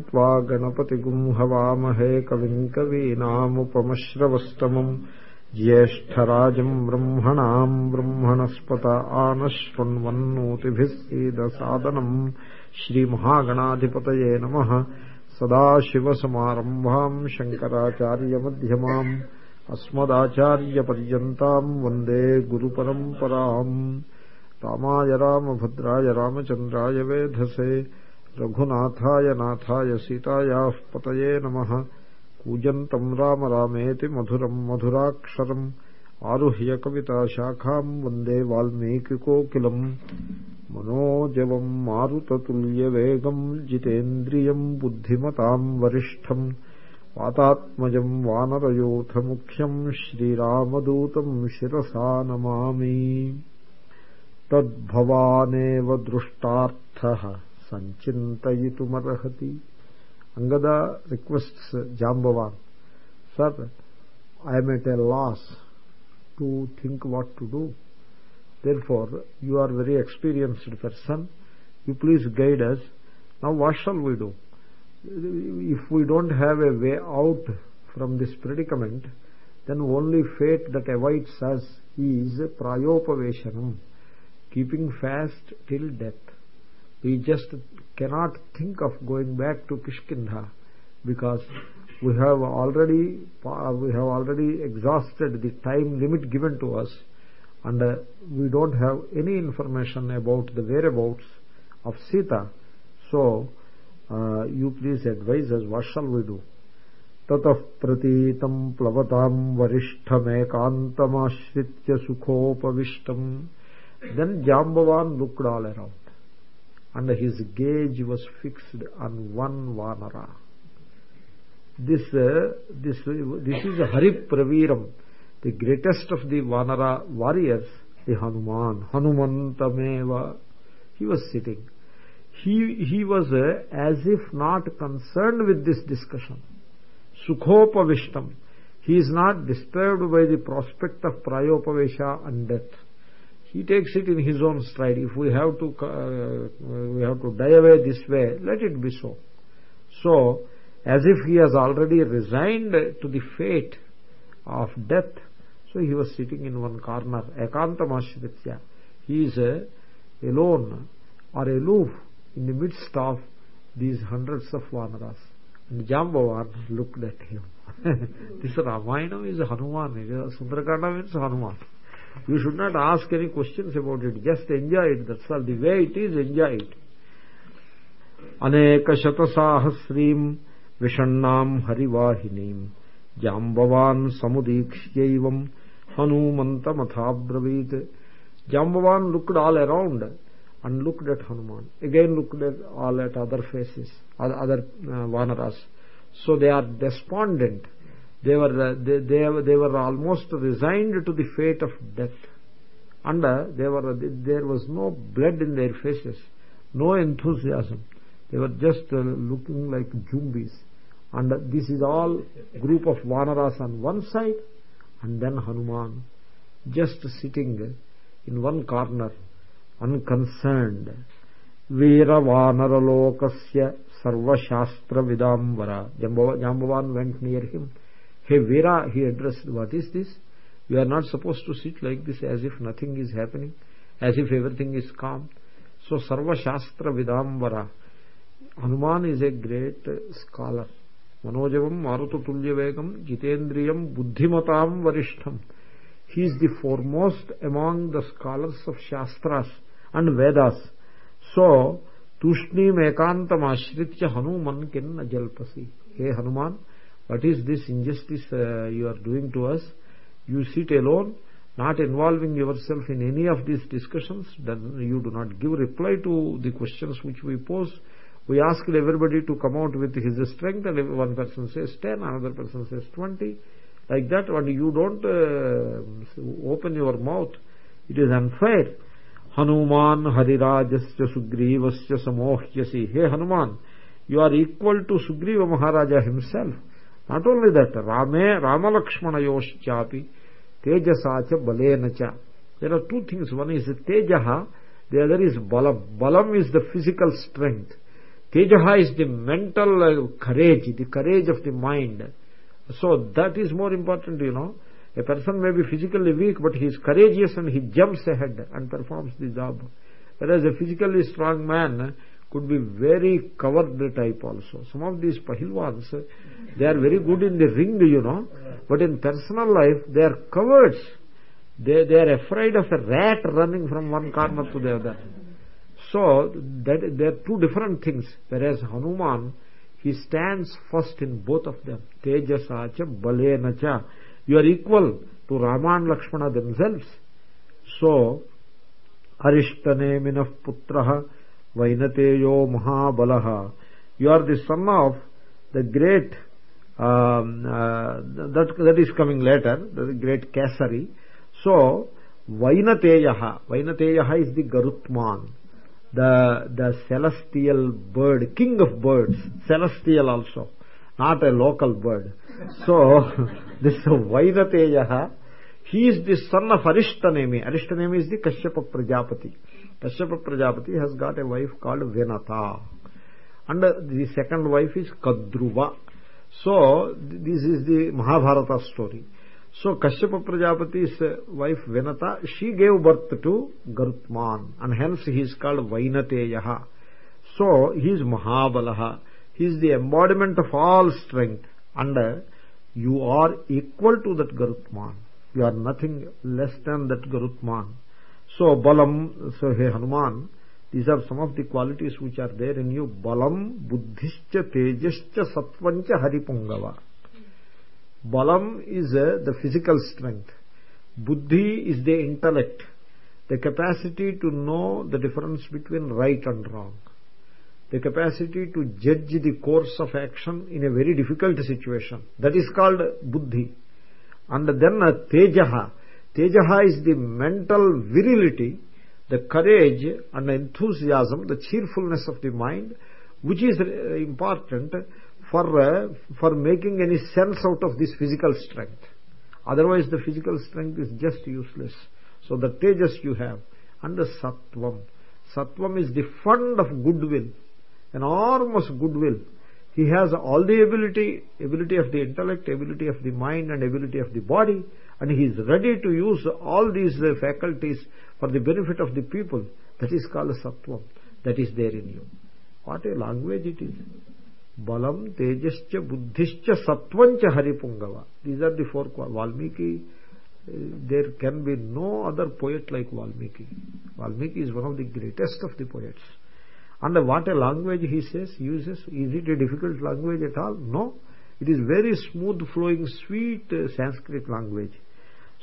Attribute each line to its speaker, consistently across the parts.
Speaker 1: त्वा गणपतिगुं हवामहे कविम् कवीनामुपमश्रवस्तमम्। ज्येष्ठराजम् ब्रह्मणाम् ब्रह्मणस्पत आनशृण्वन्नोतिभिः सीदसादनम्। श्रीमहागणाधिपतये नमः। सदाशिवसमारम्भाम् शङ्कराचार्यमध्यमाम्। अस्मदाचार्यपर्यन्ताम् वंदे गुरुपरम्पराम्। रामाय रामभद्राय रामचन्द्राय वेधसे। रघुनाथाय नाथाय सीतायाः पतये नमः। कूजन्तम् राम रामेति मधुरम् मधुराक्षरम्। आरुह्य कविताशाखाम् वंदे वाल्मीकिकोकिलम्। मनोजवम् मारुततुल्यवेगम् जितेन्द्रियम् बुद्धिमताम् वरिष्ठम्। वातात्मजम् वानरयोथमुख्यम् श्रीरामदूतम् शिरसा नमामि। तद्भवानेव दृष्टार्थः। సంచింతయితుమర్హతి Angada requests Jambavan sir I'm at a loss to think what to do there far you are very experienced person you please guide us now what shall we do if we don't have a way out from this predicament then only fate that awaits us is prayopaveshanam keeping fast till death we just cannot think of going back to Kishkindha because we have already we have already exhausted the time limit given to us and uh, we don't have any information about the whereabouts of Sita so uh, you please advise us what shall we do ततः प्रतीतं प्लवतां वरिष्ठमेकान्तमाश्रित्य सुखोपविष्टम् then Jambavan looked all around and his gaze was fixed on one vanara. This uh, this this is haripraviram the greatest of the vanara warriors the hanuman. Hanumantameva he was sitting. He he was uh, as if not concerned with this discussion. Sukhopavishtam. He is not disturbed by the prospect of prayopavesha and death he takes it in his own stride. If we have to uh, we have to die away this way let it be so. So as if he has already resigned to the fate of death so he was sitting in one corner ekantamashritya he is uh, alone or aloof in the midst of these hundreds of vanaras and jambavan looked at him. This ramayana is hanuman. Sundarakanda means hanuman you should not ask any questions about it just enjoy it that's all the way it is enjoy it अनेकशतसाहस्रीम् विषण्णाम् Jambavan Jambavan समुदीक्ष्यैवम् हनूमन्तमथाब्रवीत् Jambavan looked all around and looked at Hanuman. Again looked at all at other faces, other uh, vanaras. So they are despondent they were uh, they, they, they were almost resigned to the fate of death. And uh, they were there was no blood in their faces no enthusiasm. They were just uh, looking like zombies. And this is all group of vanaras on one side and then hanuman just sitting in one corner unconcerned. Veeravanaralokasya sarvashastra vidambara. Jambavan went near him hey Veera, he addressed, what is this? You are not supposed to sit like this as if nothing is happening, as if everything is calm. So Sarva Shastra Vidambara, Hanuman is a great scholar. Manojavam Marutatulyavegam Jitendriyam Buddhimatam Varishtham. He is the foremost among the scholars of Shastras and Vedas. So, Tushnim Ekantam Ashritya Hanuman Kinna Jalpasi. What is this injustice uh, you are doing to us? You sit alone not involving yourself in any of these discussions then you do not give reply to the questions which we pose. We asked everybody to come out with his strength and one person says 10 another person says 20 like that and you don't uh, open your mouth. It is unfair. Hanuman harirajasya sugrivasya samohyasi. Hey hanuman you are equal to sugriva maharaja himself not only that rame ramalakshmanayoshchapi tejasacha balenacha there are two things. One is tejaha the other is balam balam is the physical strength. tejaha is the mental uh, courage the courage of the mind. So that is more important you know. A person may be physically weak but he is courageous and he jumps ahead and performs the job. Whereas a physically strong man could be very coward type also. Some of these pahilwans they are very good in the ring you know but in personal life they are cowards they they are afraid of a rat running from one corner to the other. So that there are two different things. Whereas hanuman he stands first in both of them. Tejasa cha you are equal to rama and lakshmana themselves. So arishtane minah putrah वैनते यो महाबल you are the son of the great that is coming later the great Kesari so Vainateya Vainateya is the Garutma the celestial bird king of birds celestial also not a local bird so this Vainateya he is the son of Arishtanemi Arishtanemi is the Kashyapa Prajapati kashyapa prajapati has got a wife called venata and the second wife is kadruva so this is the mahabharata story so Kashyapa Prajapati's uh, wife Venata, she gave birth to Garutman and hence he is called Vainateyaha. So he is Mahabalaha. He is the embodiment of all strength and uh, you are equal to that Garutman. You are nothing less than that Garutman. So Balam, so hey Hanuman, these are some of the qualities which are there in you. Balam, Buddhischa, Tejascha, Sattvancha, Haripungava. Balam is uh, the physical strength. Buddhi is the intellect, the capacity to know the difference between right and wrong, the capacity to judge the course of action in a very difficult situation. That is called Buddhi. And then uh, Tejaha. Tejaha is the mental virility, the courage and enthusiasm, the cheerfulness of the mind, which is uh, important for uh, for making any sense out of this physical strength. Otherwise the physical strength is just useless. So the tejas you have and the sattvam. Sattvam is the fund of goodwill enormous goodwill. He has all the ability ability of the intellect ability of the mind and ability of the body and he is ready to use all these uh, faculties for the benefit of the people. That is called sattvam. That is there in you. What a language it is. Balam tejascha buddhischa sattvancha haripungava. These are the four valmiki. There can be no other poet like valmiki. Valmiki is one of the greatest of the poets. And what a language he says uses. Is it a difficult language at all? No. It is very smooth flowing sweet uh, sanskrit language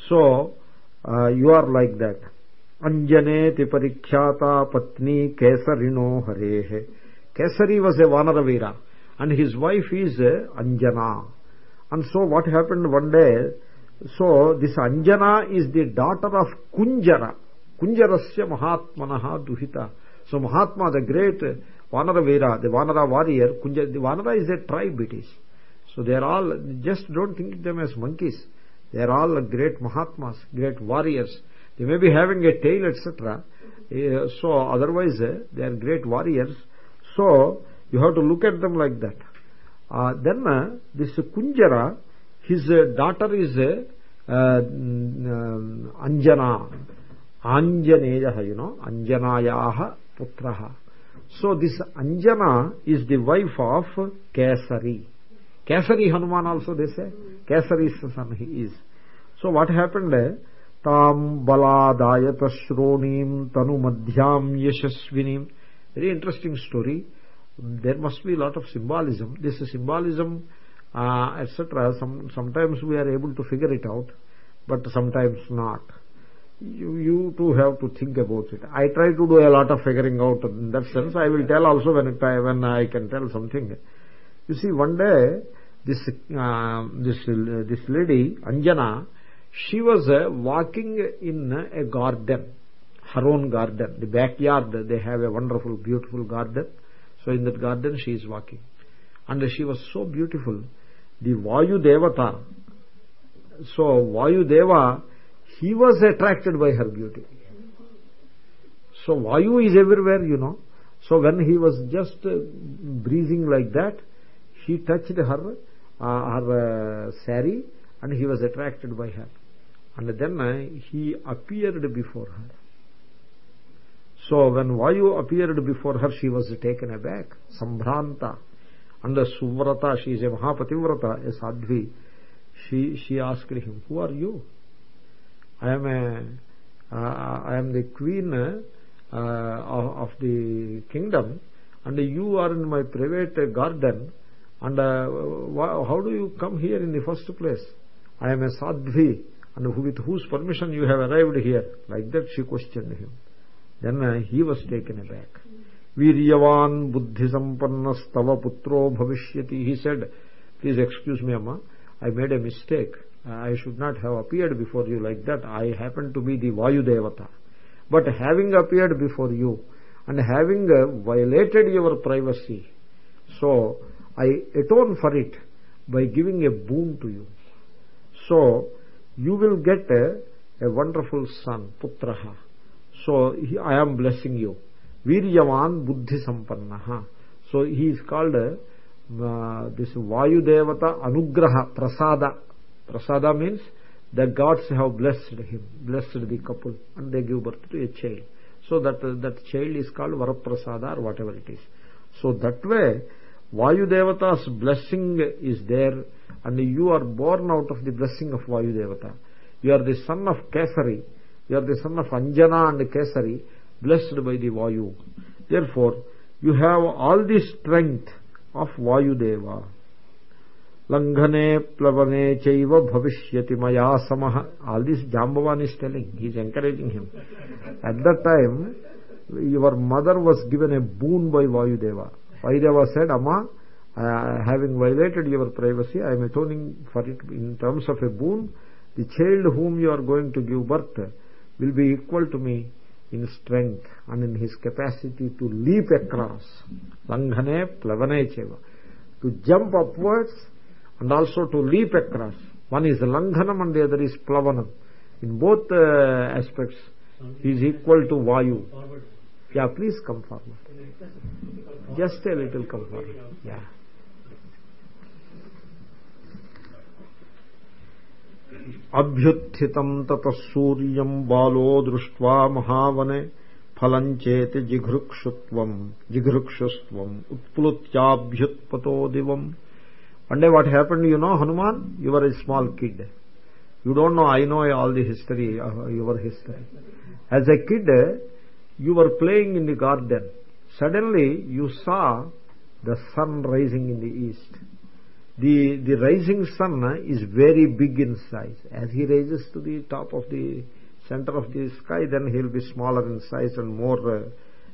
Speaker 1: so uh, you are like that anjaneti parikhyata patni kesarino harehe kesari was a vanara and his wife is Anjana. And so what happened one day, so this Anjana is the daughter of Kunjara. Kunjarasya Mahatmanaha Duhita. So Mahatma, the great Vanara Veera, the Vanara warrior, Kunjara, the Vanara is a tribe it is. So they are all, just don't think them as monkeys. They are all great Mahatmas, great warriors. They may be having a tail, etc. Uh, so otherwise uh, they are great warriors. So you have to look at them like that uh, then uh, this kunjara his uh, daughter is um, anjana anjaneya you know anjanayaha putraha so this anjana is the wife of kesari kesari hanuman also they say kesari's son he is. So what happened? Tam baladayata shronim tanu madhyam yashasvinim. Very interesting story. There must be a lot of symbolism. This symbolism uh, etc some sometimes we are able to figure it out but sometimes not. You you too have to think about it. I try to do a lot of figuring out in that sense. I will tell also when it, when i can tell something. You see one day this uh, this uh, this lady anjana she was uh, walking in a garden her own garden. The backyard they have a wonderful beautiful garden. So in that garden she is walking. And she was so beautiful. The vayu devata so vayu deva he was attracted by her beauty. So vayu is everywhere you know. So when he was just uh, breathing like that he touched her uh, her uh, sari and he was attracted by her. And then uh, he appeared before her. So when vayu appeared before her she was taken aback. Sambhranta and the suvrata she is a mahapativrata a sadhvi. She she asked him who are you? I am a uh, i am the queen uh, of, of the kingdom and you are in my private garden and uh, how do you come here in the first place? I am a sadhvi and with whose permission you have arrived here? Like that she questioned him. Then uh, he was taken aback. Viryavan buddhi sampannastava putro bhavishyati. He said please excuse me amma. I made a mistake. I should not have appeared before you like that. I happen to be the vayu devata but having appeared before you and having uh, violated your privacy so I atone for it by giving a boon to you. So, you will get a, a wonderful son, putraha. So, he, I am blessing you. Viryavan buddhi sampannaha. So, he is called uh, this Vayu Devata Anugraha Prasada. Prasada means the gods have blessed him, blessed the couple, and they give birth to a child. So that uh, that child is called Varaprasada or whatever it is. So that way, Vayu Devata's blessing is there and you are born out of the blessing of Vayu Devata. You are the son of Kesari. You are the son of Anjana and Kesari, blessed by the Vayu. Therefore, you have all the strength of Vayu Deva. Langhane plavane chaiva bhavishyati maya samaha. All this Jambavan is telling. He is encouraging him. At that time, your mother was given a boon by Vayu Deva Vaideva said, Amma, uh, having violated your privacy, I am atoning for it in terms of a boon. The child whom you are going to give birth will be equal to me in strength and in his capacity to leap across. Langhane plavane cheva. To jump upwards and also to leap across. One is langhanam and the other is plavanam. In both uh, aspects, he is equal to Vayu. yeah, please come forward. Just a little come forward. Yeah. अभ्युत्थितं ततः सूर्यम् बालो दृष्ट्वा महावने फलम् चेत जिघृक्षुत्वम् जिघृक्षुस्त्वम् उत्प्लुत्याभ्युत्पतो दिवम् and what happened you know Hanuman your a smart kid you don't know he know all all the history your history as a kid you were playing in the garden. Suddenly you saw the sun rising in the east. The the rising sun is very big in size. As he rises to the top of the center of the sky then he will be smaller in size and more uh,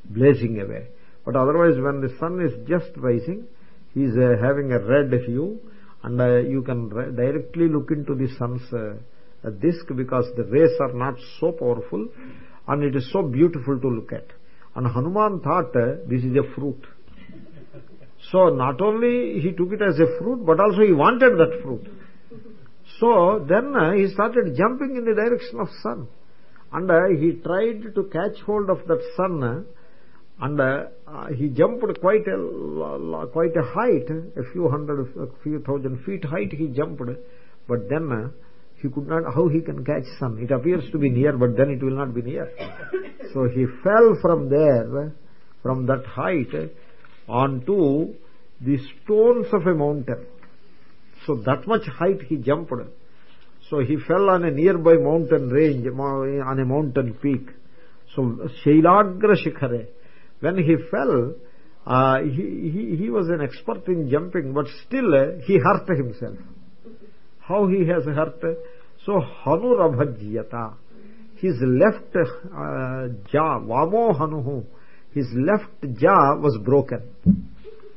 Speaker 1: blazing away. But otherwise when the sun is just rising he is uh, having a red hue and uh, you can directly look into the sun's uh, disk because the rays are not so powerful and it is so beautiful to look at. And hanuman thought uh, this is a fruit. So not only he took it as a fruit but also he wanted that fruit. So then uh, he started jumping in the direction of sun. And uh, he tried to catch hold of that sun and he jumped quite a quite a height a few hundred a few thousand feet height he jumped. But then he could not how he can catch sun? It appears to be near but then it will not be near. So he fell from there from that height onto the stones of a mountain. So that much height he jumped. So he fell on a nearby mountain range on a mountain peak. So shailagra shikhare when he fell uh, he, he he was an expert in jumping but still uh, he hurt himself how he has hurt. So hanurabhajyata his left uh, jaw vamo hanuhu his left jaw was broken.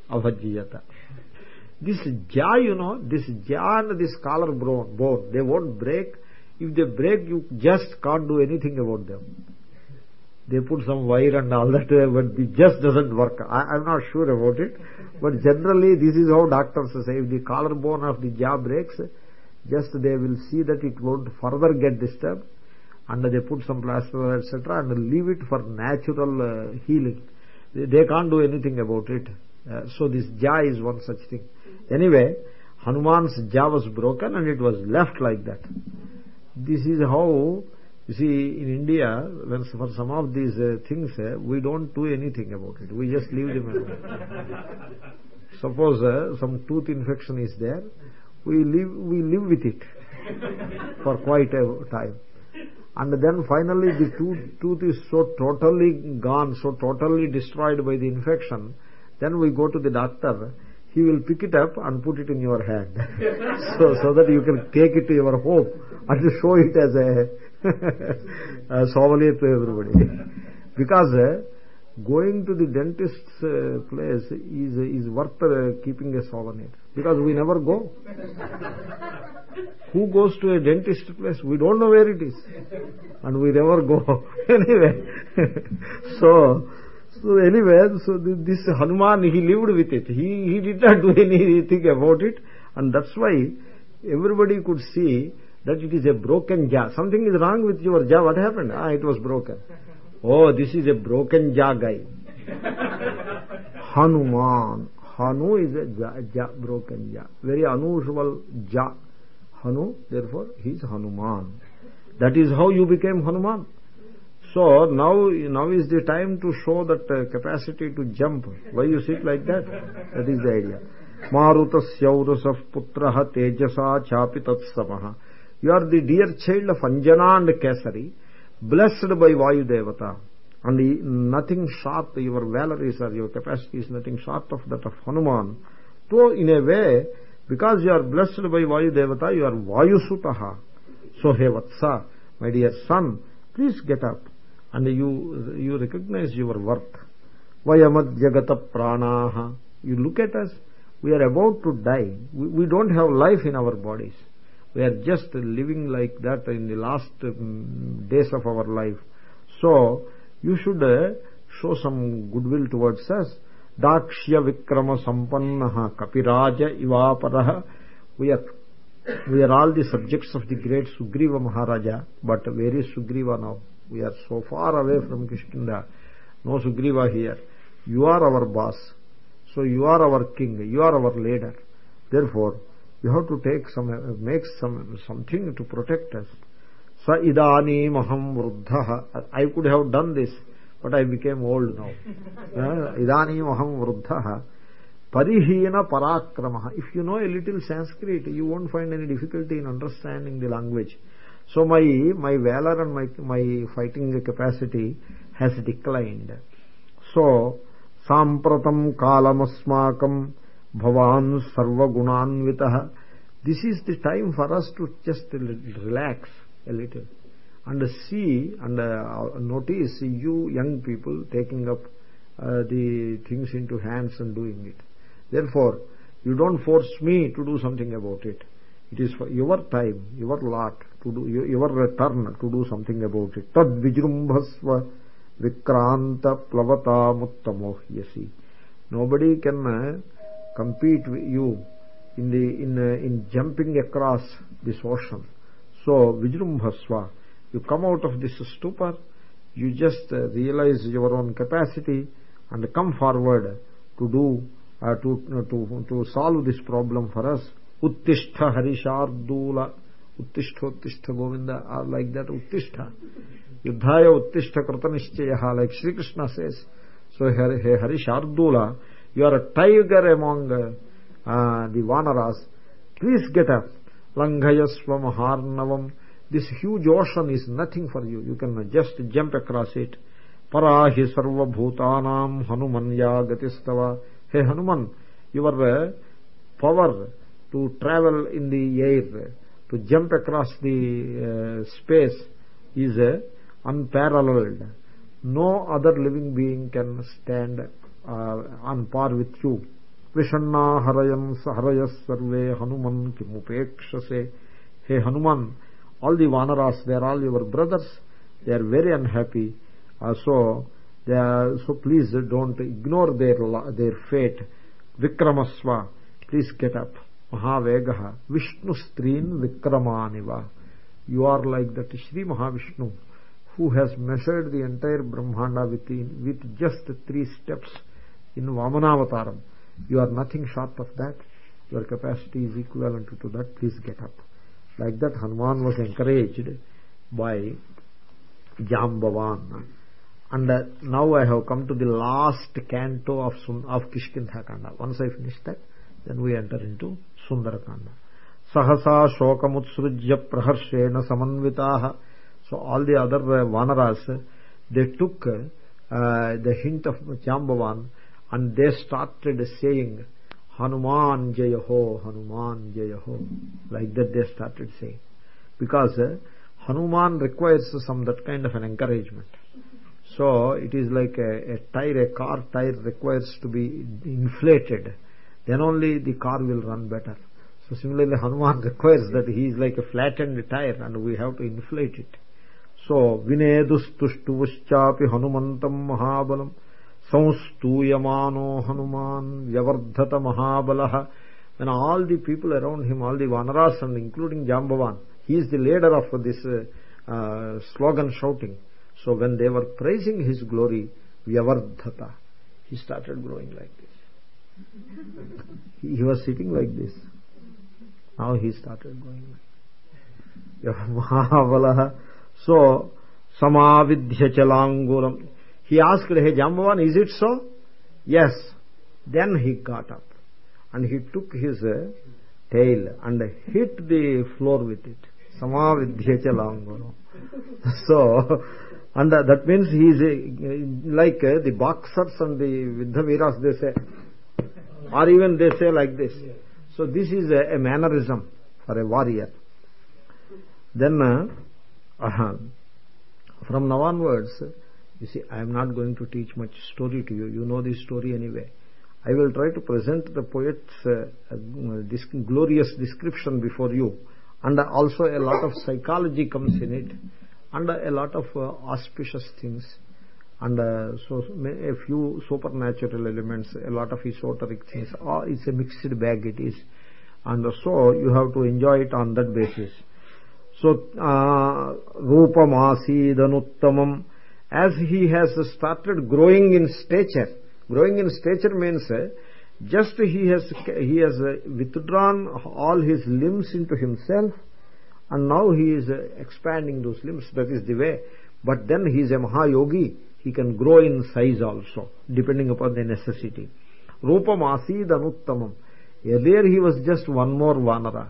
Speaker 1: Abhajyata. This jaw you know this jaw and this collar bone bone they won't break. If they break you just can't do anything about them. They put some wire and all that but it just doesn't work. I, i'm not sure about it. But generally this is how doctors say if the collarbone of the jaw breaks just they will see that it won't further get disturbed and they put some plaster etc and leave it for natural uh, healing. They can't do anything about it. Uh, so this jaw is one such thing. Anyway hanuman's jaw was broken and it was left like that. This is how you see in india when for some of these uh, things uh, we don't do anything about it. We just leave them alone. Suppose uh, some tooth infection is there we live we live with it for quite a time. And then finally the tooth, tooth is so totally gone so totally destroyed by the infection then we go to the doctor. He will pick it up and put it in your hand. So so that you can take it to your home and show it as a, souvenir to everybody. Because uh, going to the dentist's uh, place is is worth uh, keeping a souvenir. Because we never go. Who goes to a dentist place? We don't know where it is. And we never go. Anyway. So so anyway so this hanuman he lived with it. He he did not do anything about it. And that's why everybody could see that it is a broken jaw something is wrong with your jaw. What happened? Ah it was broken oh this is a broken jaw guy hanuman Hanu is a ja, ja, broken ja. Very unusual ja. Hanu, therefore he is Hanuman. That is how you became Hanuman. So now, now is the time to show that uh, capacity to jump. Why you sit like that? That is the idea. Marutasyaurasaf putraha tejasa chapi tatsamaha. You are the dear child of Anjana and Kesari, blessed by Vayu Devata. And nothing short your valor is or your capacity is nothing short of that of Hanuman. So in a way because you are blessed by Vayu Devata you are Vayusutaha so he Vatsa my dear son please get up. And you you recognize your worth. Vayamad Jagata Pranaha. You look at us. We are about to die. We, we don't have life in our bodies we are just living like that in the last um, days of our life. So you should uh, show some goodwill towards us. Dakshya vikrama sampannaha kapiraja ivaparaha. We are we are all the subjects of the great sugriva maharaja but where is sugriva now. We are so far away from kishkindha no sugriva here. You are our boss. So you are our king. You are our leader. Therefore you have to take some make some something to protect us. Sa idanimaham vruddha i could have done this but i became old now. Idanimaham vruddha parihina parakrama if you know a little sanskrit you won't find any difficulty in understanding the language. So my my valor and my my fighting capacity has declined. So sampratam kalamasmakam bhavan sarvagunanvitah this is the time for us to just relax a little and see and uh, notice you young people taking up uh, the things into hands and doing it. Therefore you don't force me to do something about it. It is your time your lot to do your turn to do something about it. Tad vijrumbhasva vikranta plavata muttamo yasi nobody can uh, compete with you in the in uh, in jumping across this ocean. So vijrumbhasva you come out of this stupor you just uh, realize your own capacity and come forward to do uh, to uh, to to solve this problem for us. Uttishtha harishardula uttishtha uttishtha govinda or like that uttishtha. Yuddhaya uttishtha kritanishchayah like Sri Krishna says. So hey harishardula you are a tiger among uh, the vanaras. Please get up. Langhayasva maharnavam. This huge ocean is nothing for you. You can just jump across it. Parahi sarva bhutanam hanumanya gatistava hey hanuman your uh, power to travel in the air to jump across the uh, space is uh, unparalleled. No other living being can stand uh, on par with you. Vishanna harayam saharaya sarve hanuman hey hanuman all the vanaras they are all your brothers. They are very unhappy. Uh, so so please don't ignore their their fate. Vikramaswa, please get up. Mahavegaha vishnu strin vikramaniva you are like that shri mahavishnu who has measured the entire brahmanda within with just three steps in Vamanavataram. You are nothing short of that. Your capacity is equivalent to that. Please get up. Like that, Hanuman was encouraged by Jambavan. And uh, now I have come to the last canto of, of Kishkindha Kanda. Once I finish that, then we enter into Sundarakanda. Sahasa shokamutsrujya praharshena samanvitaha. So all the other uh, Vanaras, they took uh, the hint of Jambavan and they started saying, Hanuman Jayaho, Hanuman Jayaho. Like that they started saying. Because uh, Hanuman requires some that kind of an encouragement. So it is like a, a tire, a car tire requires to be inflated. Then only the car will run better. So similarly Hanuman requires that he is like a flattened tire and we have to inflate it. So vinedustushtuvushchapi hanumantam mahabalam he is the leader of this uh, uh, slogan shouting so when they were praising his glory vyavardhata he started growing like this he, he was sitting like this now he started going like mahabalaha so samavidhya chalangulam he asked hey jambavan is it so? Yes. Then he got up and he took his uh, tail and hit the floor with it. Samavidhya chalangulam so and uh, that means he is uh, like uh, the boxers and the vidhaviras they say or even they say like this. So this is a, a mannerism for a warrior. Then uh, from now onwards you see i am not going to teach much story to you. You know this story anyway. I will try to present the poet's uh, uh, this glorious description before you. And also a lot of psychology comes in it and a lot of uh, auspicious things. And uh, so a few supernatural elements a lot of esoteric things. Uh, it's a mixed bag it is. And so you have to enjoy it on that basis. So uh, rupamasidhanuttamam as he has started growing in stature. Growing in stature means uh, just he has he has uh, withdrawn all his limbs into himself and now he is uh, expanding those limbs. That is the way. But then he is a mahayogi. He can grow in size also depending upon the necessity. Rupam asid anuttamam earlier he was just one more vanara.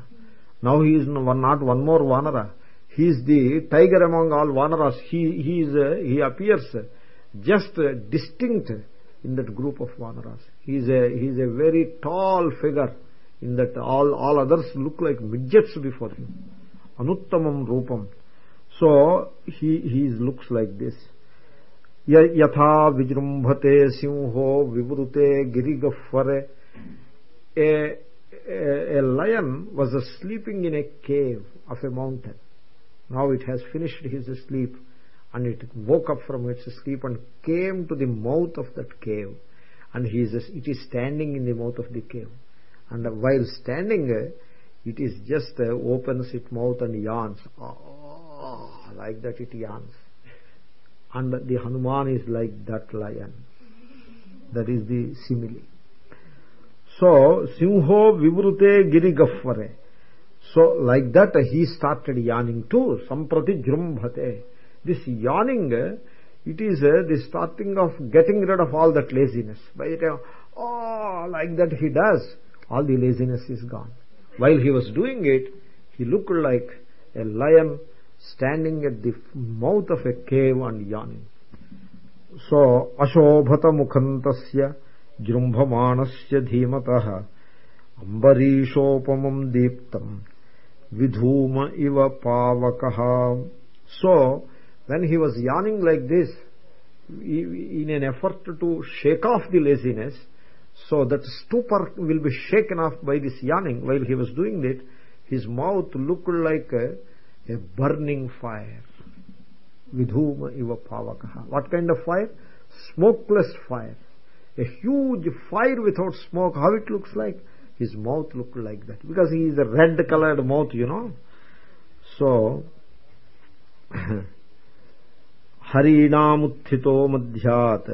Speaker 1: Now he is not one more vanara he is the tiger among all vanaras he he is uh, he appears just distinct in that group of vanaras he is a he is a very tall figure in that all all others look like midgets before him. Anuttamam rupam. So he he looks like this. Simho vivrute girigafare a, a, a lion was sleeping in a cave of a mountain now it has finished his sleep and it woke up from its sleep and came to the mouth of that cave. And he is it is standing in the mouth of the cave. And while standing it is just uh, opens its mouth and yawns. Oh, like that it yawns. And the hanuman is like that lion. That is the simile. So simho vivrute girigafvare so like that he started yawning too. Samprati jrumbhate. This yawning it is uh, the starting of getting rid of all that laziness. By the time oh like that he does all the laziness is gone. While he was doing it he looked like a lion standing at the mouth of a cave and yawning. So ashobhata mukhantasya jrumbhamanasya dhimatah ambarishopamam deeptam vidhuma iva pavakaha. So when he was yawning like this in an effort to shake off the laziness so that stupor will be shaken off by this yawning while he was doing it his mouth looked like a, burning fire. Vidhuma iva pavakaha. What kind of fire? Smokeless fire. A huge fire without smoke. How it looks like his mouth looked like that. Because he is a red colored mouth you know. So harinamutthito madhyat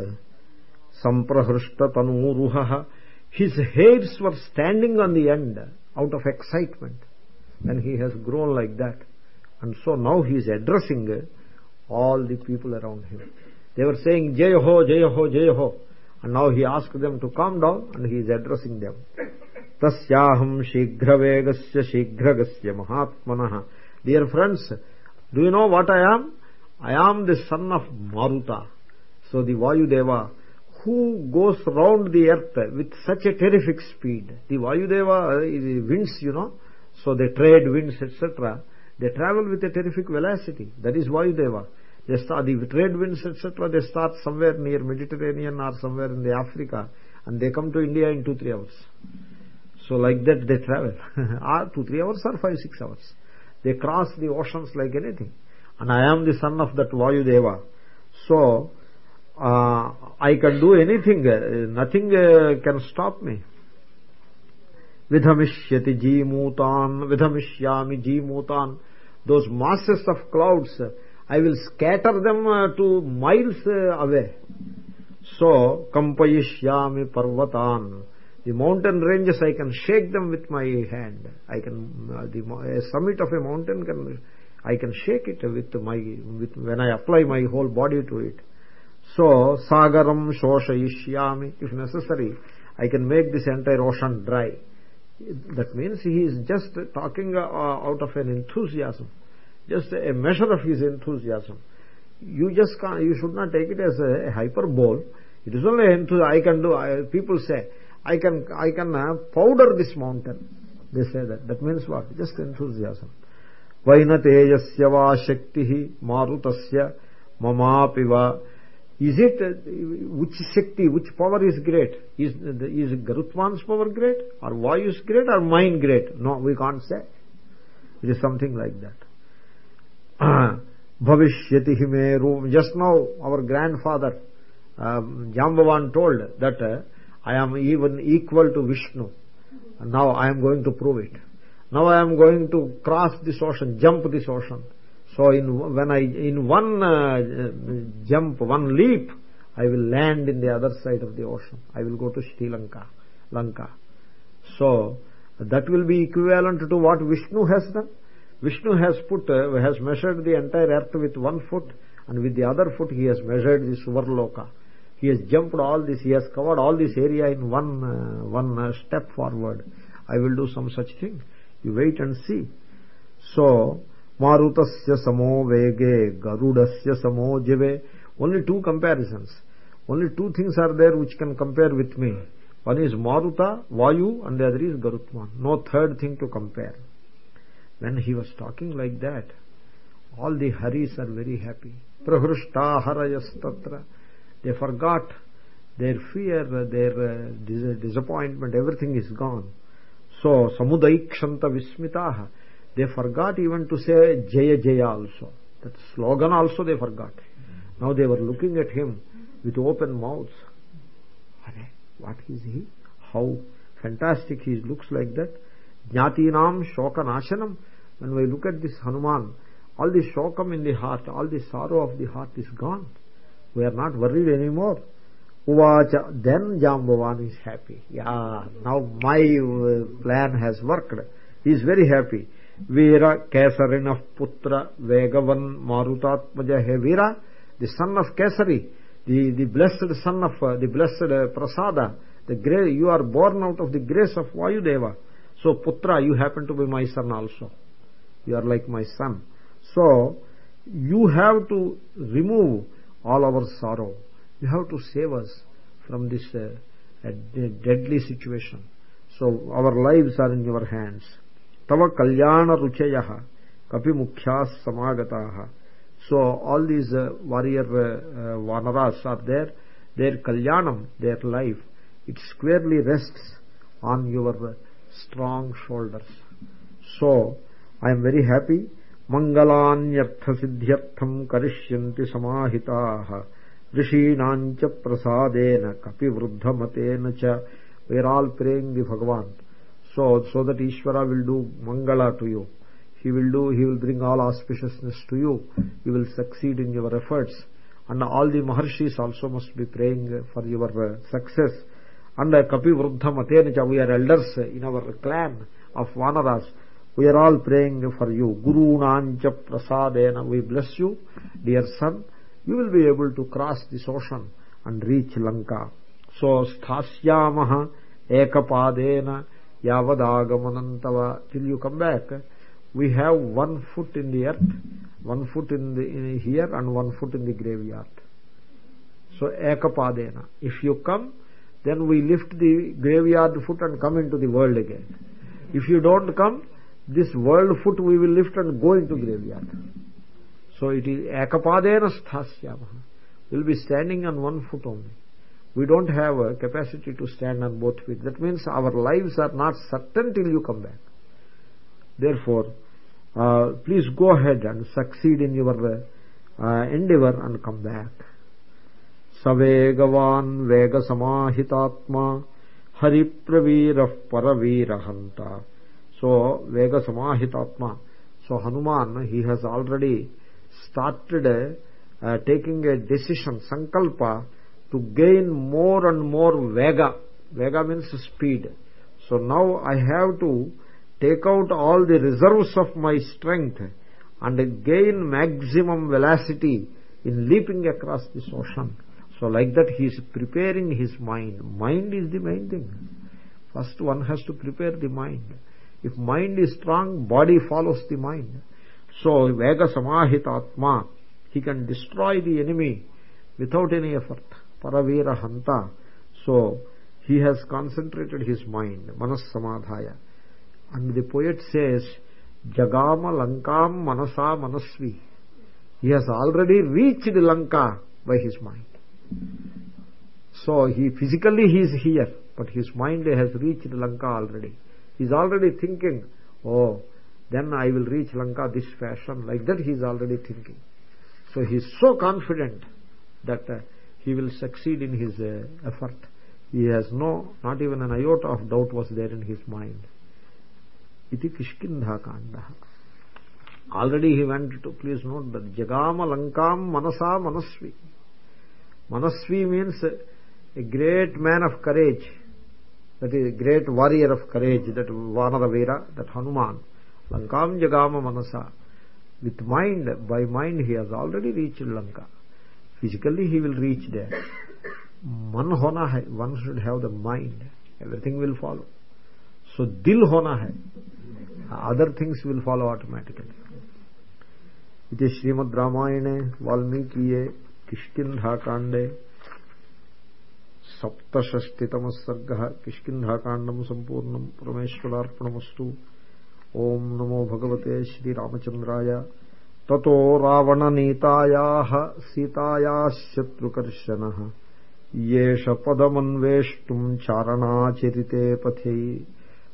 Speaker 1: samprahrushta tanuruha his hairs were standing on the end out of excitement. And he has grown like that. And so now he is addressing all the people around him. They were saying jay ho jay ho jay ho. And now he asked them to calm down and he is addressing them. Tasyaham shighravegasya shighragasya mahatmanah dear friends do you know what i am i am the son of maruta so the vayudeva who goes round the earth with such a terrific speed the vayudeva the winds you know so they trade winds etc they travel with a terrific velocity that is vayudeva they start the trade winds etc they start somewhere near mediterranean or somewhere in the africa and they come to india in 2 3 hours so like that they travel. Or 2 3 hours or 5 6 hours. They cross the oceans like anything. And i am the son of that vayudeva. So uh, i can do anything. Uh, nothing uh, can stop me. Vidhamishyati jimutan vidhamishyami jimutan those masses of clouds I will scatter them uh, to miles uh, away. So, kampayishyami parvatan. The mountain ranges, I can shake them with my hand. I can, uh, the a summit of a mountain, can I can shake it with my, with, when I apply my whole body to it. So, sagaram shoshayishyami. If necessary, I can make this entire ocean dry. That means he is just talking uh, out of an enthusiasm just a measure of his enthusiasm you just can't you should not take it as a, hyperbole it is only enthusiasm i can do I, people say i can i can powder this mountain. They say that. That means what? Just enthusiasm. Vaina tejasya va shakti marutasya mamapi is it uh, which shakti which power is great? Is is garutman's power great? Or vayu's great? Or mine great? No we can't say. It is something like that. Bhavishyati himeru just now our grandfather um, jambavan told that uh, i am even equal to vishnu. And now i am going to prove it. Now i am going to cross this ocean jump this ocean. So in when i in one uh, jump one leap i will land in the other side of the ocean. I will go to sri lanka lanka. So that will be equivalent to what vishnu has done. Vishnu has put, uh, has measured the entire earth with one foot and with the other foot he has measured the Suvarloka. He has jumped all this, he has covered all this area in one, uh, one uh, step forward. I will do some such thing. You wait and see. So, Marutasya samo vege, Garudasya samo jive. Only two comparisons. Only two things are there which can compare with me. One is Maruta, Vayu, and the other is Garutman. No third thing to compare when he was talking like that all the haris are very happy prahrushta harayastatra they forgot their fear their uh, disappointment everything is gone. So samudaikkshanta vismitaha. They forgot even to say jaya jaya also. That slogan also they forgot. Now they were looking at him with open mouths. What is he? How fantastic he looks like that. Jnatinam shoka nashanam. When we look at this hanuman all the shokam in the heart all the sorrow of the heart is gone we are not worried anymore. Uvacha then jambavan is happy. Yeah now my uh, plan has worked. He is very happy. Veera kesarina putra vegavan marutatmaja he veera the son of kesari the the blessed son of uh, the blessed uh, prasada the you are born out of the grace of vayudeva. So putra you happen to be my son also. You are like my son. So you have to remove all our sorrow. You have to save us from this uh, deadly situation. So our lives are in your hands. Tava kalyana ruchayah kapi mukhyas samagataah so all these uh, warrior uh, uh, vanaras are there. Their kalyanam their life it squarely rests on your strong shoulders. So i am very happy praying the bhagavan so so that ishvara will do mangala to you he will do he will bring all auspiciousness to you you will succeed in your efforts and all the maharshis also must be praying for your success and kapi vruddha matenacha we are elders in our clan of vanaras we are all praying for you. Guru nancha prasadena we bless you dear son. You will be able to cross this ocean and reach lanka. So sthasyamah ekapadena yavadagamanantava till you come back we have one foot in the earth one foot in the in here and one foot in the graveyard. So ekapadena. If you come then we lift the graveyard foot and come into the world again. If you don't come this world foot we will lift and go into graveyard. So it is ekapadena We'll be standing on one foot only. We don't have a capacity to stand on both feet. That means our lives are not certain till you come back. Therefore uh, please go ahead and succeed in your uh, endeavor and come back. సవేగవాన్ వేగసమాహితాత్మా హరిప్రవీర Rahanta so vega samahitatma so hanuman he has already started uh, taking a decision sankalpa to gain more and more vega. Vega means speed. So now i have to take out all the reserves of my strength and gain maximum velocity in leaping across this ocean. So like that he is preparing his mind. Mind is the main thing. First one has to prepare the mind if mind is strong body follows the mind. So vega samahitatma he can destroy the enemy without any effort. Paravira hanta. So he has concentrated his mind manas samadhaya and the poet says jagama lankam manasa manasvi. He has already reached lanka by his mind. So he physically he is here but his mind has reached lanka already is already thinking oh then i will reach lanka this fashion. Like that he is already thinking. So he is so confident that uh, he will succeed in his uh, effort. He has no not even an iota of doubt was there in his mind. Iti kishkindha kanda already he went to please note that jagama lankam manasa manasvi. Manasvi means a great man of courage that is great warrior of courage that vanaravira that hanuman lankam jagama manasa with mind by mind he has already reached lanka physically he will reach there मन होना है one should have the mind everything will follow so दिल होना है other things will follow automatically इति श्रीमद् रामायणे वाल्मीकिये किष्किन्धाकाण्डे सप्तषष्टितमः सर्ग किष्किन्धाकाण्डम् सम्पूर्णम् परमेश्वरार्पणमस्तु। ॐ नमो भगवते श्रीरामचन्द्राय। ततो रावणनीतायाः सीतायाः शत्रुकर्षणः येष पदमन्वेष्टुम् चारणाचरिते पथे।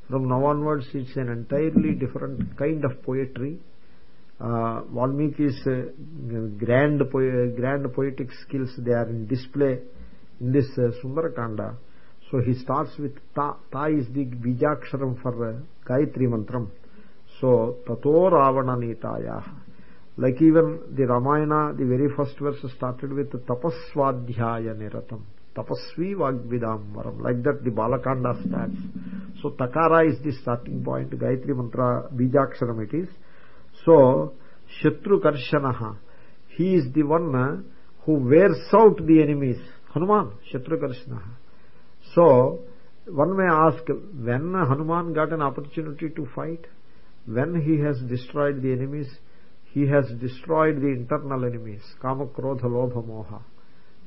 Speaker 1: From now onwards it's an entirely different kind of poetry Valmiki's grand grand poetic they are in display in this uh. So he starts with Ta. Ta is the Bijaksharam for uh, Gayatri Mantram. So Tato Ravana Nitaya. Like even the Ramayana, the very first verse started with Tapaswadhyaya Niratam. Tapasvi Vagvidamvaram. Like that the Balakanda starts. So Takara is the starting point. Gayatri Mantra Bijaksharam it is. So Shatru Karshanaha. He is the one uh, who wears out the enemies Hanuman, Shatrukarshna. So, one may ask, when Hanuman got an opportunity to fight, when he has destroyed the enemies, he has destroyed the internal enemies, Kama, Krodha, Lobha, Moha.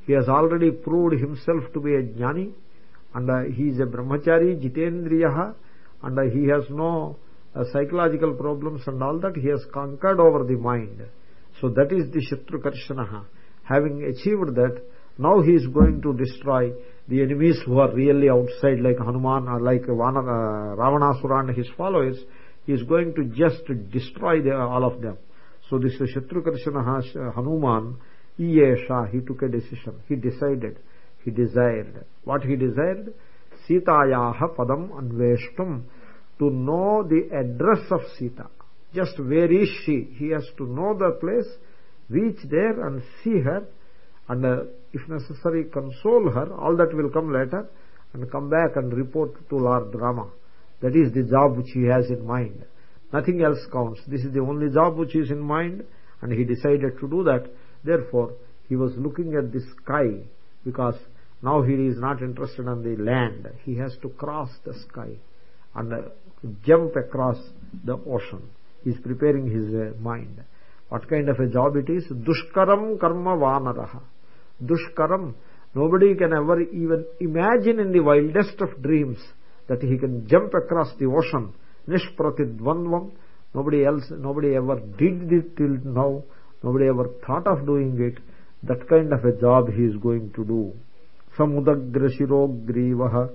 Speaker 1: He has already proved himself to be a jnani, and uh, he is a brahmachari, jitendriyaha, and uh, he has no uh, psychological problems and all that. He has conquered over the mind. So that is the Shatrukarshanaha. Having achieved that, now he is going to destroy the enemies who are really outside like Hanuman or like Vana, uh, Ravanasura and his followers. He is going to just destroy the, all of them. So this Shatrukarshana uh, Hanuman, Iyesha, he took a decision. He decided. He desired. What he desired? Sitayaha padam anveshtum. To know the address of Sita. Just where is she? He has to know the place, reach there and see her and uh, if necessary console her. All that will come later and come back and report to lord rama. That is the job which he has in mind. Nothing else counts. This is the only job which is in mind and he decided to do that. Therefore he was looking at the sky because now he is not interested on the land. He has to cross the sky and uh, jump across the ocean. He is preparing his uh, mind. What kind of a job it is? Dushkaram karma vanaraha dushkaram nobody can ever even imagine in the wildest of dreams that he can jump across the ocean nishpratidvandvam nobody else nobody ever did it till now. Nobody ever thought of doing it. That kind of a job he is going to do. Samudagrashirogrivaha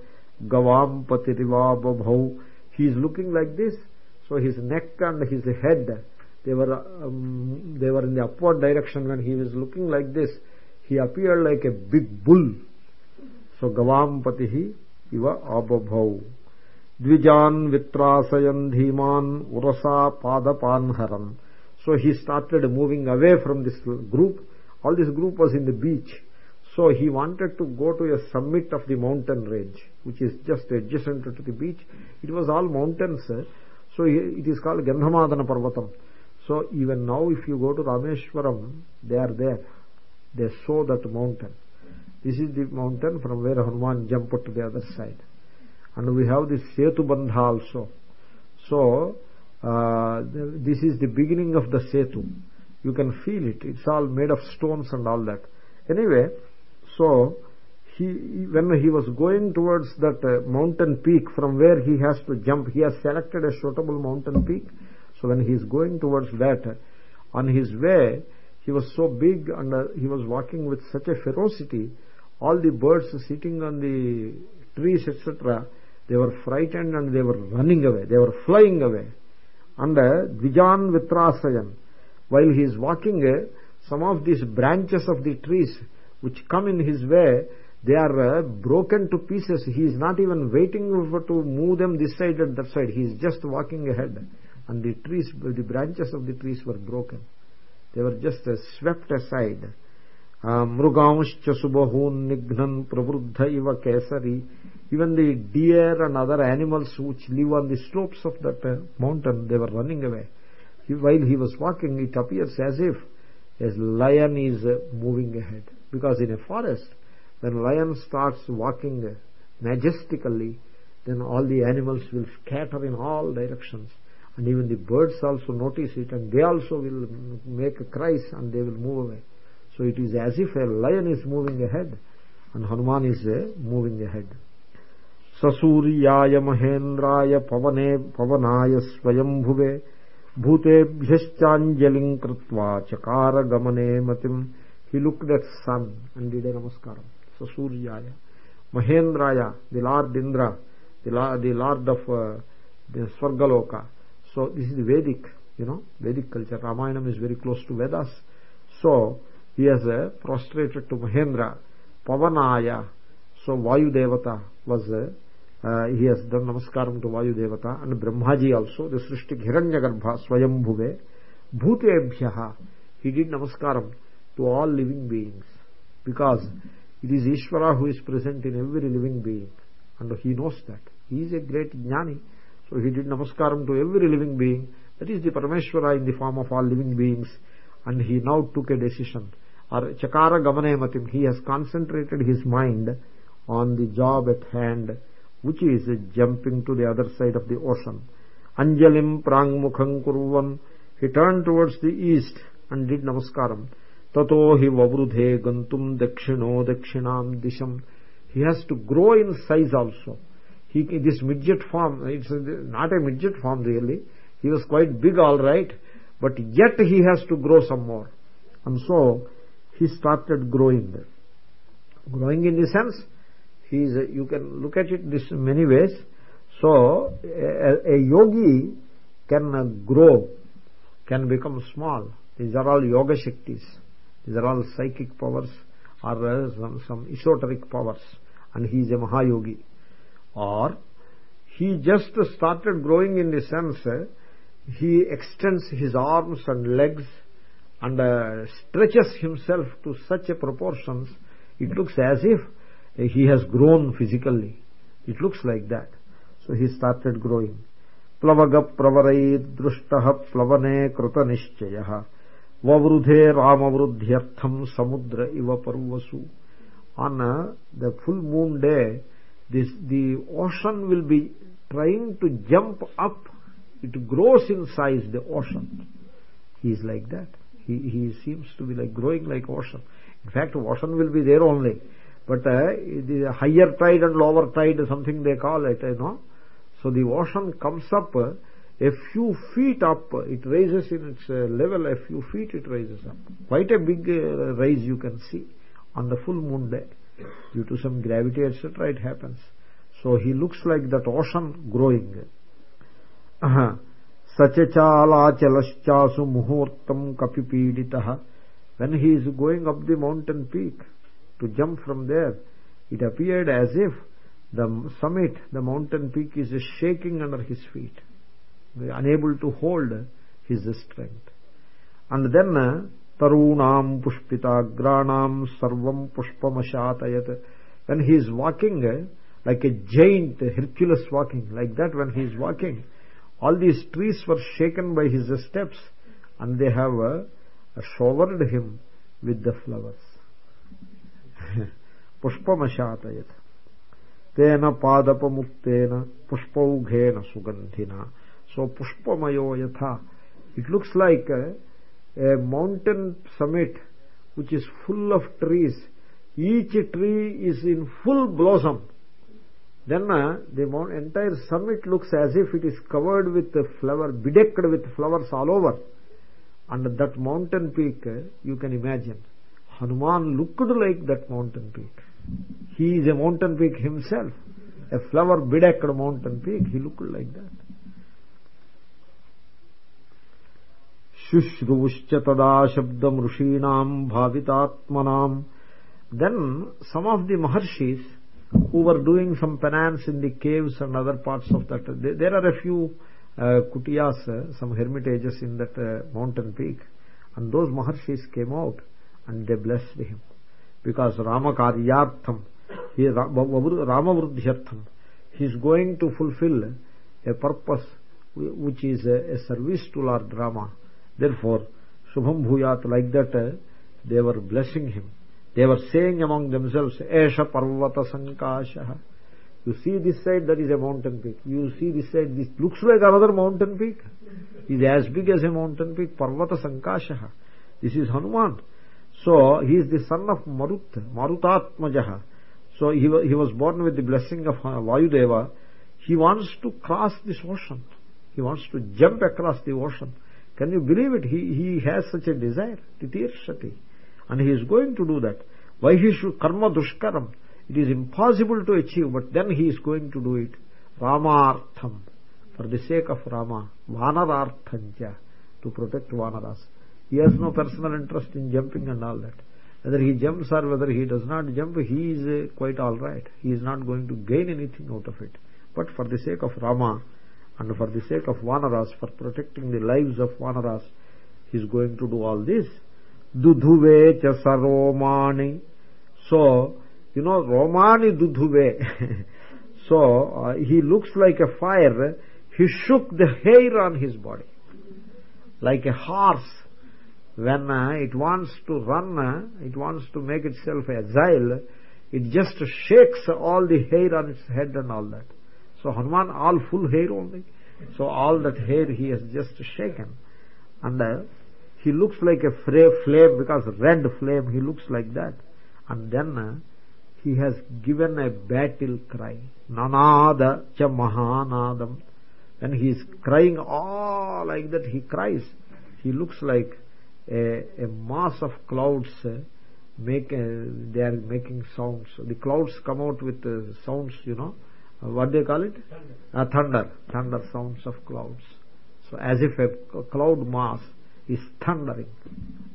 Speaker 1: gavam patirivabhabhau he is looking like this. So his neck and his head they were um, they were in the upward direction when he was looking like this he appeared like a big bull. So gavam patihi iva ababhau dvijan vitrasayan dhiman urasa padapanharam so he started moving away from this group. All this group was in the beach. So he wanted to go to a summit of the mountain range which is just adjacent to the beach. It was all mountains so it is called gandhamadana parvatam. So even now if you go to rameshwaram they are there they saw that mountain. This is the mountain from where hanuman jumped to the other side. And we have this setu bandha also. So uh, this is the beginning of the setu. You can feel it. It's all made of stones and all that. Anyway so he when he was going towards that uh, mountain peak from where he has to jump he has selected a suitable mountain peak. So when he is going towards that on his way he was so big and uh, he was walking with such a ferocity all the birds sitting on the trees etc they were frightened and they were running away. They were flying away. And uh, dvijan vitrasayan while he is walking uh, some of these branches of the trees which come in his way they are broken to pieces. He is not even waiting for to move them this side and that side. He is just walking ahead. And the trees the branches of the trees were broken they were just uh, swept aside. Mrugamscha subahun nignan pravruddha iva kesari. Even the deer and other animals which live on the slopes of that uh, mountain they were running away. While he was walking it appears as if a lion is uh, moving ahead. Because in a forest when lion starts walking majestically then all the animals will scatter in all directions and even the birds also notice it and they also will make a cries and they will move away. So it is as if a lion is moving ahead and hanuman is uh, moving ahead. ససూర్యాయ మహేంద్రాయ పవనే పవనాయ స్వయంభువే భూతేభ్యశ్చాంజలిం కృత్వా చకార గమనే మతిం హి looked at sun and did a namaskaram ససూర్యాయ మహేంద్రాయ the lord Indra the lord of the Swargaloka so this is vedic you know vedic culture. Ramayanam is very close to vedas. So he has uh, prostrated to mahendra. Pavanaya so vayu devata was uh, uh, he has done namaskaram to vayu devata. And brahmaji also the srishti hiranyagarbha swayambhuve. Bhutebhyaha he did namaskaram to all living beings. Because it is Ishvara who is present in every living being. And he knows that. He is a great jnani he did namaskaram to every living being. That is the Parameshwara in the form of all living beings. And he now took a decision. Or chakara gamanematim he has concentrated his mind on the job at hand which is jumping to the other side of the ocean. Anjalim prangmukham kurvan. He turned towards the east and did namaskaram. Tato hi vavrudhe gantum dakshino dakshinam disham. He has to grow in size also he this midget form it's not a midget form really. He was quite big all right. But yet he has to grow some more. And so he started growing. Growing in the sense he is you can look at it this many ways. So a, a yogi can grow can become small. These are all yoga shaktis. These are all psychic powers or uh, some, some esoteric powers. And he is a mahayogi or he just started growing in the sense uh, he extends his arms and legs and uh, stretches himself to such a proportions it looks as if he has grown physically it looks like that so he started growing प्लवग प्रवरैर्दृष्टः प्लवने कृतनिश्चयः ववृधे रामवृद्ध्यर्थम् samudra iva parvasu on uh, the full moon day this the ocean will be trying to jump up. It grows in size the ocean. He is like that. He he seems to be like growing like ocean. In fact ocean will be there only. But uh, the higher tide and lower tide something they call it you know. So the ocean comes up uh, a few feet up. It raises in its uh, level. A few feet it raises up. Quite a big uh, rise you can see on the full moon day due to some gravity etc it happens. So he looks like that ocean growing. Uh-huh. Sachachalachalaschasu muhurtam kapipiditah when he is going up the mountain peak to jump from there it appeared as if the summit the mountain peak is shaking under his feet unable to hold his strength. And then तरूणाम पुष्पिताग्राणाम सर्वम पुष्पमशातयत. When he is walking like a giant Hercules walking like that when he is walking all these trees were shaken by his steps and they have showered him with the flowers पुष्पमशातयत तेन पादप मुक्न पुष्पौघेन सुगंधि सो पुष्पमयो यथा it looks like a mountain summit which is full of trees. Each tree is in full blossom. Then uh, the entire summit looks as if it is covered with a flower bedecked with flowers all over. And that mountain peak uh, you can imagine. Hanuman looked like that mountain peak. He is a mountain peak himself. A flower bedecked mountain peak he looked like that shushruvuscha tada shabdam rishinam bhavitatmanam then some of the maharshis who were doing some penance in the caves and other parts of that there are a few uh, kutiyas uh, some hermitages in that uh, mountain peak and those maharshis came out and they blessed him because rama karyartham he rama vruddhyartham he is going to fulfill a purpose which is a, a service to lord rama therefore shubham bhuyat like that uh, they were blessing him. They were saying among themselves esha parvata sankasha. You see this side that is a mountain peak. You see this side this looks like another mountain peak. Is as big as a mountain peak parvata sankasha. This is hanuman. So he is the son of marut marutatmajah so he, he was born with the blessing of vayudeva. He wants to cross this ocean. He wants to jump across the ocean can you believe it? He he has such a desire. Titirshati and he is going to do that. Why he should karma dushkaram. It is impossible to achieve but then he is going to do it. Ramartham for the sake of rama. Vanararthancha to protect vanaras he has no personal interest in jumping and all that. Whether he jumps or whether he does not jump he is uh, quite all right. He is not going to gain anything out of it. But for the sake of rama and for the sake of vanaras for protecting the lives of vanaras he is going to do all this. Dudhuve cha saromani. So you know romani dudhuve. So uh, he looks like a fire. He shook the hair on his body. Like a horse. When uh, it wants to run uh, it wants to make itself agile it just shakes all the hair on its head and all that so hanuman all full hair only. So all that hair he has just shaken. And uh, he looks like a flame because red flame he looks like that. And then uh, he has given a battle cry. Nanada cha mahanadam. When he is crying all like that. He cries. He looks like a, a mass of clouds uh, make uh, they are making sounds. The clouds come out with uh, sounds you know what do they call it? Thunder. Uh, thunder. Thunder sounds of clouds. So as if a cloud mass is thundering.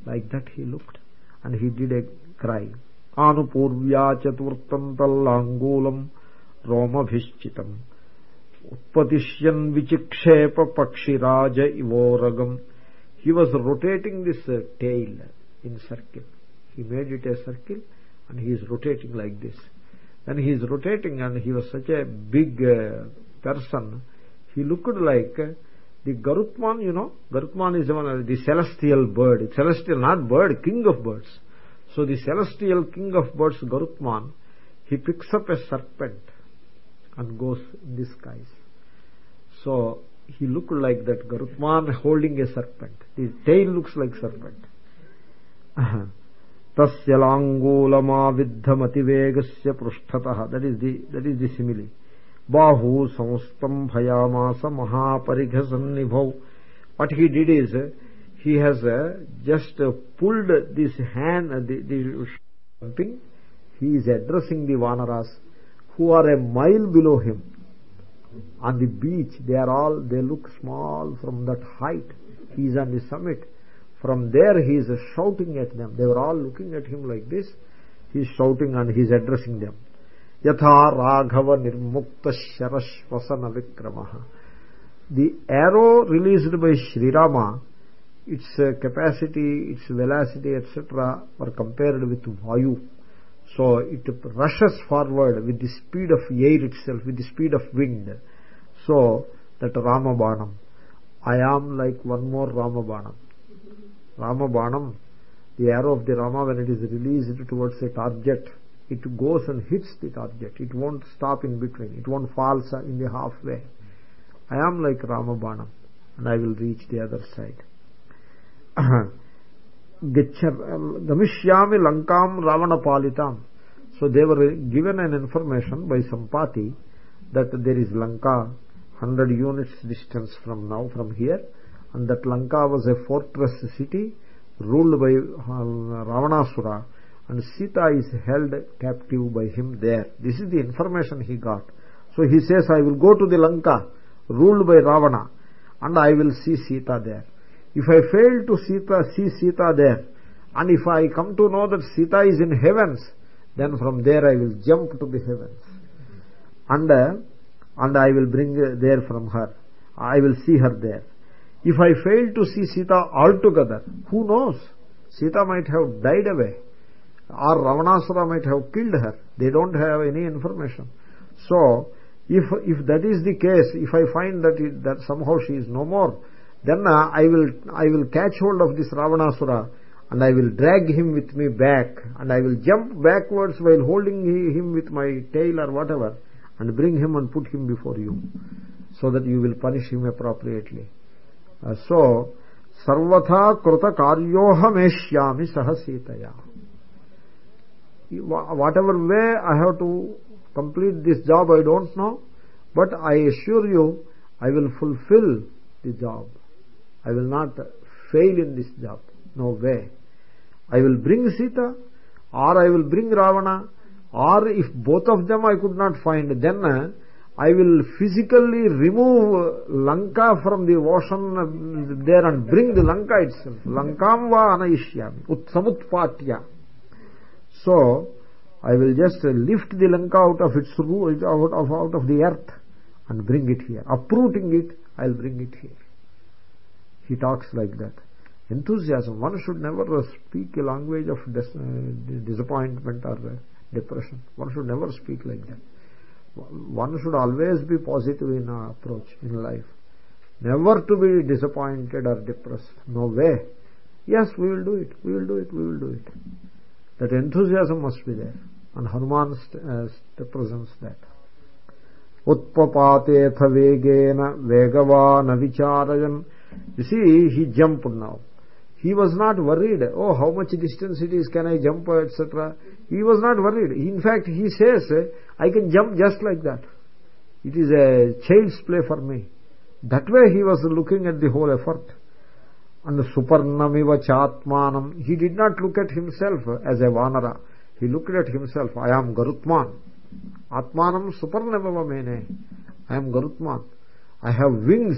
Speaker 1: Like that he looked and he did a cry. Anupurvya chaturtam tallangulam romabhishchitam. Utpatishyan vichikshepa pakshiraja ivoragam. He was rotating this uh, tail in circle. He made it a circle and he is rotating like this when he is rotating and he was such a big uh, person. He looked like uh, the garutman you know garutman is one of the celestial bird. Celestial not bird king of birds. So the celestial king of birds garutman he picks up a serpent and goes in the skies. So he looked like that garutman holding a serpent. The tail looks like serpent tasya langulamaviddhamativegasya prushthatah that is the that is the simile bahu samstambhayamasa mahaparighasanibhau what he did is he has uh, just uh, pulled this hand uh, the, the something he is addressing the vanaras who are a mile below him on the beach they are all they look small from that height he is on the summit from there he is shouting at them. They were all looking at him like this. He is shouting and he is addressing them. Yatha raghava nirmukta sharashvasana vikramaha. The arrow released by Sri Rama its uh, capacity its velocity etc were compared with vayu. So it rushes forward with the speed of air itself with the speed of wind. So that rama banam. I am like one more rama banam rama banam the arrow of the rama when it is released towards a target it goes and hits the target it won't stop in between. It won't fall in the halfway. I am like rama banam and i will reach the other side. Um, Gamishyami lankam ravana palitam. So they were given an information by sampati that there is lanka 100 units distance from now from here and that lanka was a fortress city ruled by uh, ravanasura and sita is held captive by him there this is the information he got so he says i will go to the lanka ruled by ravana and i will see sita there if I fail to Sita, see Sita there, and if I come to know that Sita is in heavens, then from there I will jump to the heavens. And, uh, and I will bring there from her. I will see her there. If I fail to see Sita altogether, who knows? Sita might have died away. Or Ravanasura might have killed her. They don't have any information. So, if, if that is the case, if I find that, it, that somehow she is no more, then uh, I will I will catch hold of this Ravanasura and I will drag him with me back and I will jump backwards while holding him with my tail or whatever and bring him and put him before you so that you will punish him appropriately uh, I don't know but I assure you I will fulfill the job I will not fail in this job. No way. I will bring Sita or I will bring Ravana or if both of them I could not find then uh, I will physically remove Lanka from the ocean there and bring the Lanka itself. Lankam va anayishyami. Samutpatya. So, I will just lift the Lanka out of its root, out of, out of the earth and bring it here. Uprooting it, I will bring it here he talks like that enthusiasm one should never speak a language of dis uh, disappointment or uh, depression one should never speak like that one should always be positive in our approach in life. Never to be disappointed or depressed. No way. Yes we will do it. We will do it. We will do it. That enthusiasm must be there. And hanuman uh, represents that. Utpapatetha vegena vegavana vicharayan you see he jumped now. He was not worried. Oh how much distance it is? Can i jump etc he was not worried. In fact he says eh, i can jump just like that. It is a child's play for me. That way he was looking at the whole effort. And suparnamiva chatmanam he did not look at himself as a vanara. He looked at himself. I am garutman. Atmanam suparnamiva mene. I am garutman. I have wings.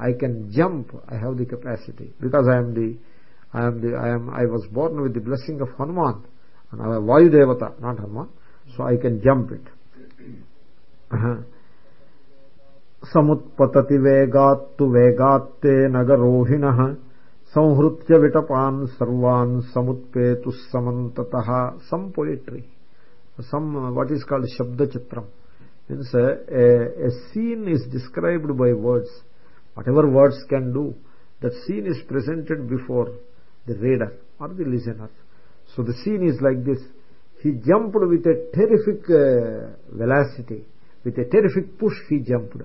Speaker 1: I can jump, I have the capacity. Because I am the I am the I am I was born with the blessing of Hanuman Vayu Devata, not Harma. So I can jump it. समुत्पतति वेगात्तु वेगात्ते नगरोहिणः संहृत्य विटपान् सर्वान् समुत्पेतु समन्ततः some poetry some what is called shabdachitraam means a, a, a scene is described by words whatever words can do that scene is presented before the reader or the listener so the scene is like this he jumped with a terrific uh, velocity with a terrific push he jumped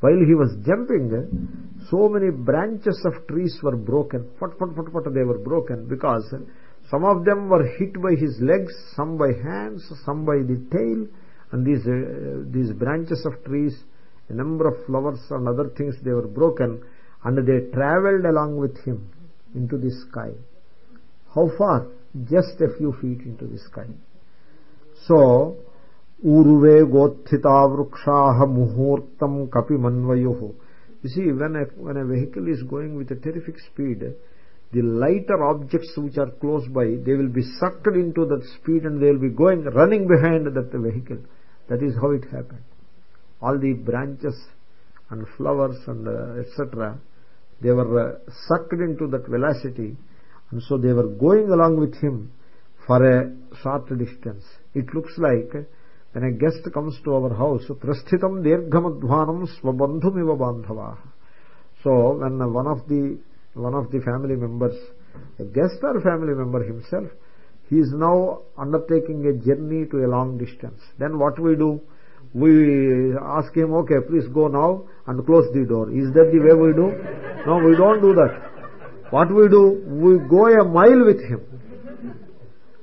Speaker 1: while he was jumping so many branches of trees were broken What? What? What? What? they were broken because some of them were hit by his legs some by hands some by the tail and these uh, these branches of trees a number of flowers and other things they were broken and they traveled along with him into the sky how far just a few feet into the sky. So urve gothita vrukshaah muhurtam kapimanvayuh you see when a when a vehicle is going with a terrific speed the lighter objects which are close by they will be sucked into that speed and they will be going running behind that vehicle. That is how it happened. All the branches and flowers and uh, etc they were uh, sucked into that velocity and so they were going along with him for a short distance. It looks like when a guest comes to our house prasthitam dirghamadhvanam swabandhumiva bandhava. So when one of the one of the family members a guest or family member himself he is now undertaking a journey to a long distance. Then what we do? We ask him okay please go now and close the door. Is that the way we do? No we don't do that what we do we go a mile with him.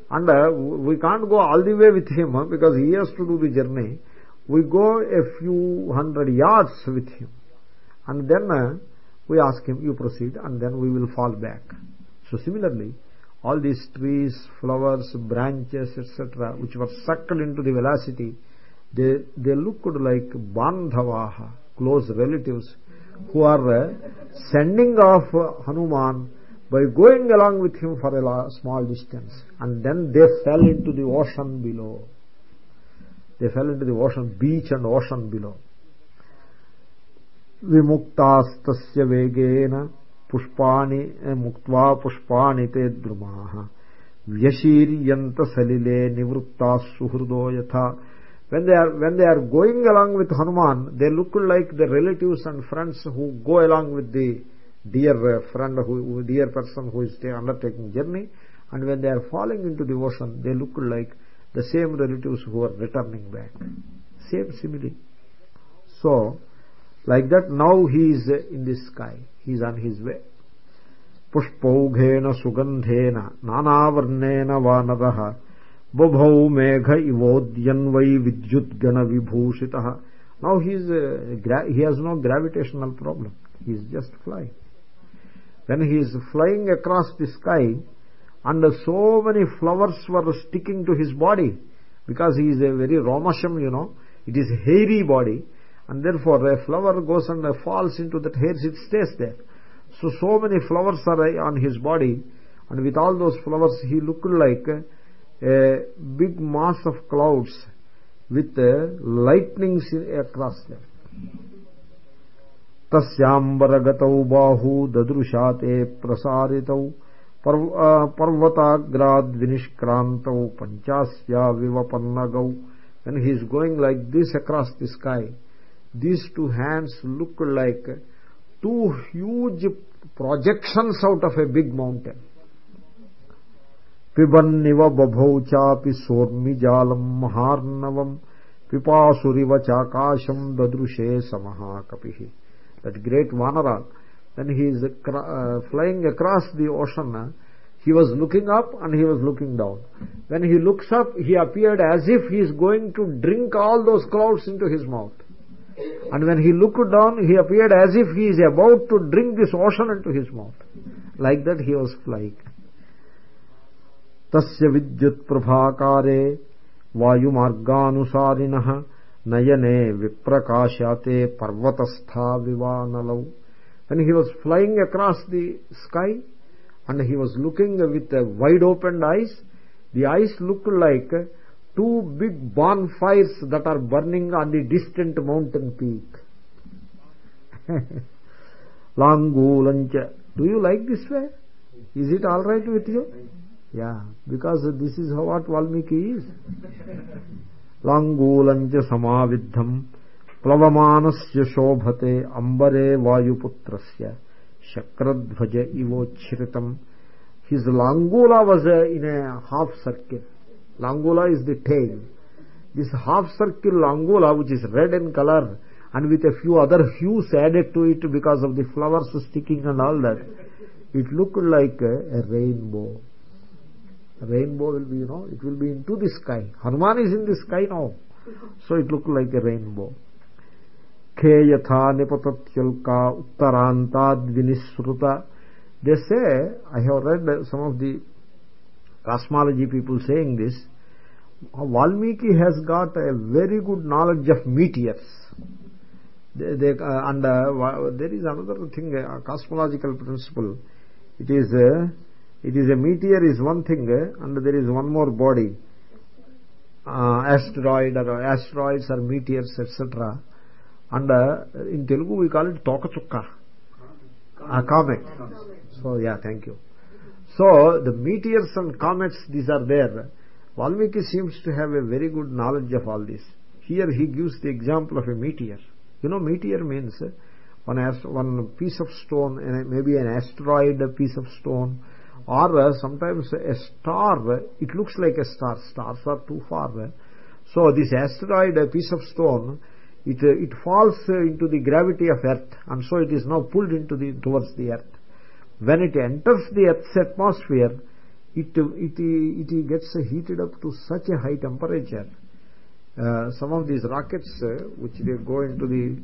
Speaker 1: And uh, we can't go all the way with him uh, because he has to do the journey. We go a few hundred yards with him. And then uh, we ask him you proceed and then we will fall back. So similarly all these trees flowers branches etc which were sucked into the velocity they they looked like bandhavaha close relatives who are sending off Hanuman by going along with him for a small distance. And then they fell into the ocean below. They fell into the ocean, beach and ocean below. విముక్తాస్తస్య వేగేన పుష్పాణి ముక్వా పుష్పాణి తే ద్రుమా వ్యశీర్యంత సలిలే నివృత్తా సుహృదో యథా when they are when they are going along with hanuman they look like the relatives and friends who go along with the dear friend who dear person who is undertaking journey and when they are falling into the ocean they look like the same relatives who are returning back same simile so like that now he is in the sky he is on his way पुष्पौघेन सुगन्धेन नानावर्णेन bubhau megha ivodyan vai vidyut now he is uh, he has no gravitational problem. He is just flying. Then he is flying across the sky and so many flowers were sticking to his body because he is a very ramasham you know it is hairy body and therefore a flower goes and falls into that hairs. it stays there. So so many flowers are on his body and with all those flowers he looked like a big mass of clouds with lightnings across them तस्यांबरगतौ बाहू ददृशा ते प्रसारितौ पर्वताग्राद्विनिष्क्रान्तौ पञ्चास्या विवपन्नगौ when he is going like this across the sky these two hands look like two huge projections out of a big mountain पिबन्निव बभौ चापि सोर्मिजालम् महार्णवम्। पिपासुरिव चाकाशम् ददृशे समहाकपिः। दट् ग्रेट् वानरा then he is uh, flying across the ocean he was looking up and he was looking down. When he looks up he appeared as if he is going to drink all those clouds into his mouth. And when he looked down he appeared as if he is about to drink this ocean into his mouth. Like that he was flying. तस्य विद्युत् प्रभाकारे वायुमार्गानुसारिणः nayane viprakasyate parvatastha vivanalau when he was flying across the sky and he was looking with wide opened eyes the eyes looked like two big bonfires that are burning on the distant mountain peak langulancha do you like this way is it all right with you yeah. Because this is how what valmiki is. Langulancha samaviddham plavamanasya shobhate ambare vayuputrasya shakradhvaja ivochritam his langula was uh, in a half circle. Langula is the tail. This half circle langula which is red in color and with a few other hues added to it because of the flowers sticking and all that it looked like a, a rainbow rainbow will be you know it will be into the sky. Hanuman is in the sky now. So it looked like a rainbow. Yatha nipatatyalka uttarantad vinisruta they say i have read some of the cosmology people saying this valmiki has got a very good knowledge of meteors. They, they, uh, and uh, there is another thing a cosmological principle. It is uh, it is a meteor is one thing uh, and there is one more body. Uh, asteroid or asteroids or meteors etc and uh, in telugu we call it tokachukka. A comet. So yeah thank you. So the meteors and comets these are there. Valmiki seems to have a very good knowledge of all this. Here he gives the example of a meteor. You know meteor means one one piece of stone and maybe an asteroid a piece of stone or uh, sometimes a star it looks like a star. Stars are too far. So this asteroid a piece of stone it uh, it falls into the gravity of earth and so it is now pulled into the towards the earth. When it enters the earth's atmosphere it it it gets heated up to such a high temperature. Uh, some of these rockets uh, which they go into the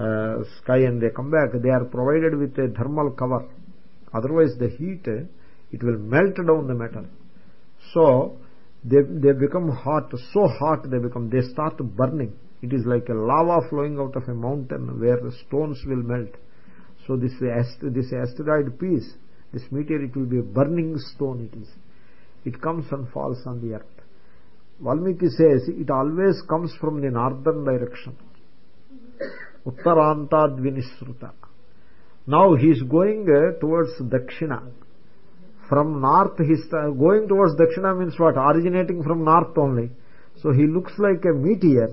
Speaker 1: uh, sky and they come back they are provided with a thermal cover. Otherwise the heat it will melt down the metal. So they they become hot so hot they become they start burning. It is like a lava flowing out of a mountain where the stones will melt. So this this asteroid piece this meteor it will be a burning stone it is. It comes and falls on the earth. Valmiki says it always comes from the northern direction. Uttarantadvinisruta now he is going uh, towards dakshina from north he is uh, going towards dakshina means what originating from north only so he looks like a meteor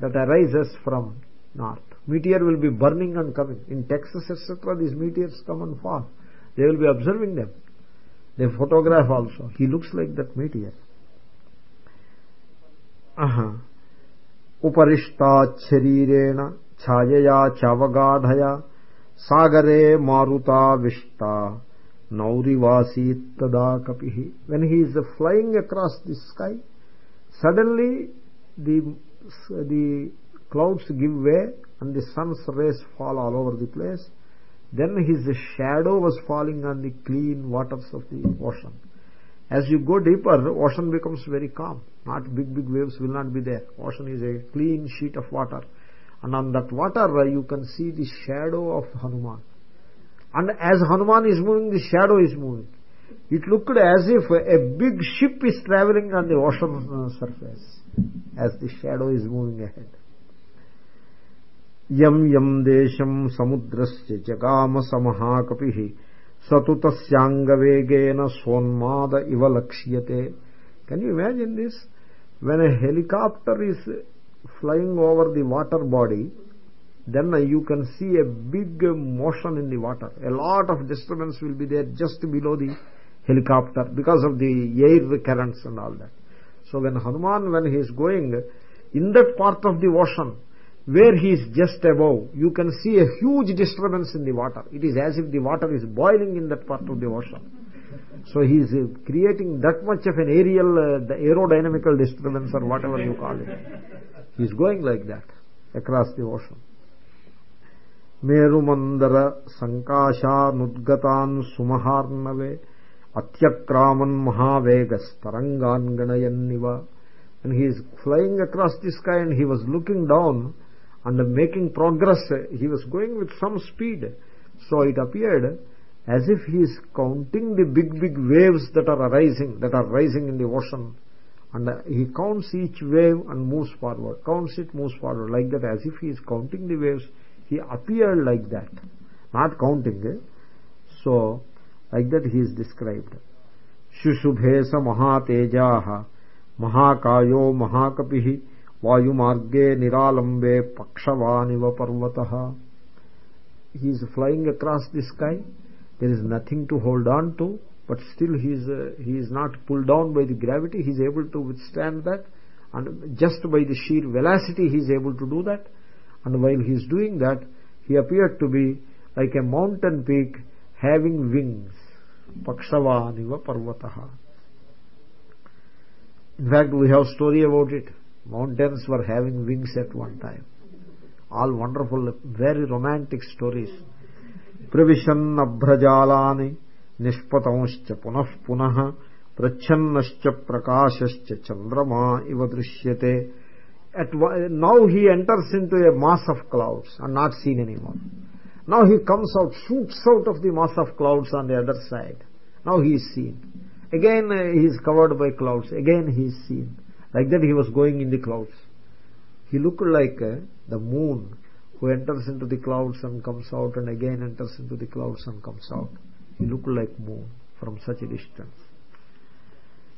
Speaker 1: that arises from north meteor will be burning and coming in texas etc these meteors come and fall they will be observing them they photograph also he looks like that meteor aha उपरिष्टात् शरीरेण छायया चावगाढया Sagare मारुताविष्टा naurivasit tada kapihi. When he is flying across the sky suddenly the the clouds give way and the sun's rays fall all over the place. Then his shadow was falling on the clean waters of the ocean. As you go deeper ocean becomes very calm. Not big big waves will not be there. Ocean is a clean sheet of water. And on that water you can see the shadow of Hanuman and as Hanuman is moving the shadow is moving. It looked as if a big ship is traveling on the ocean surface as the shadow is moving ahead. Yam yam desham samudrasya jagama samahakapihi satutasyangavedena sonmada iva lakshyate can you imagine this? When a helicopter is flying over the water body then uh, you can see a big uh, motion in the water. A lot of disturbance will be there just below the helicopter because of the air currents and all that. So when hanuman when he is going in that part of the ocean where he is just above you can see a huge disturbance in the water. It is as if the water is boiling in that part of the ocean. So he is uh, creating that much of an aerial uh, the aerodynamical disturbance or whatever you call it. He is going like that across the ocean ಮೇರುಮಂದರ ಸಂಕಾಶಾನುದ್ಗತಾನ್ ಸುಮಹಾರ್ಣವೆ ಅತ್ಯಕ್ರಾಮನ್ ಮಹಾವೇಗಸ್ತರಂಗಾನ್ ಗಣಯನ್ನಿವ and he is flying across the sky and he was looking down and making progress. He was going with some speed. So it appeared as if he is counting the big big waves that are arising that are rising in the ocean. And he counts each wave and moves forward counts it moves forward like that as if he is counting the waves he appeared like that not counting so like that he is described शुशुभे स महातेजाः महाकायो महाकपिः वायुमार्गे निरालम्बे पक्षवानिव पर्वतः he is flying across the sky there is nothing to hold on to but still he is uh, he is not pulled down by the gravity he is able to withstand that and just by the sheer velocity he is able to do that and while he is doing that he appeared to be like a mountain peak having wings pakshavaniva parvataha in fact we have story about it mountains were having wings at one time all wonderful very romantic stories प्रविशन्नभ्रजालानि निष्पतंश्च पुनः पुनः प्रच्छन्नश्च प्रकाशश्च चन्द्रमा इव दृश्यते at now he enters into a mass of clouds and not seen anymore. Now he comes out shoots out of the mass of clouds on the other side. Now he is seen. Again uh, he is covered by clouds. Again he is seen. Like that he was going in the clouds. He looked like uh, the moon who enters into the clouds and comes out and again enters into the clouds and comes out. He looked like moon from such a distance.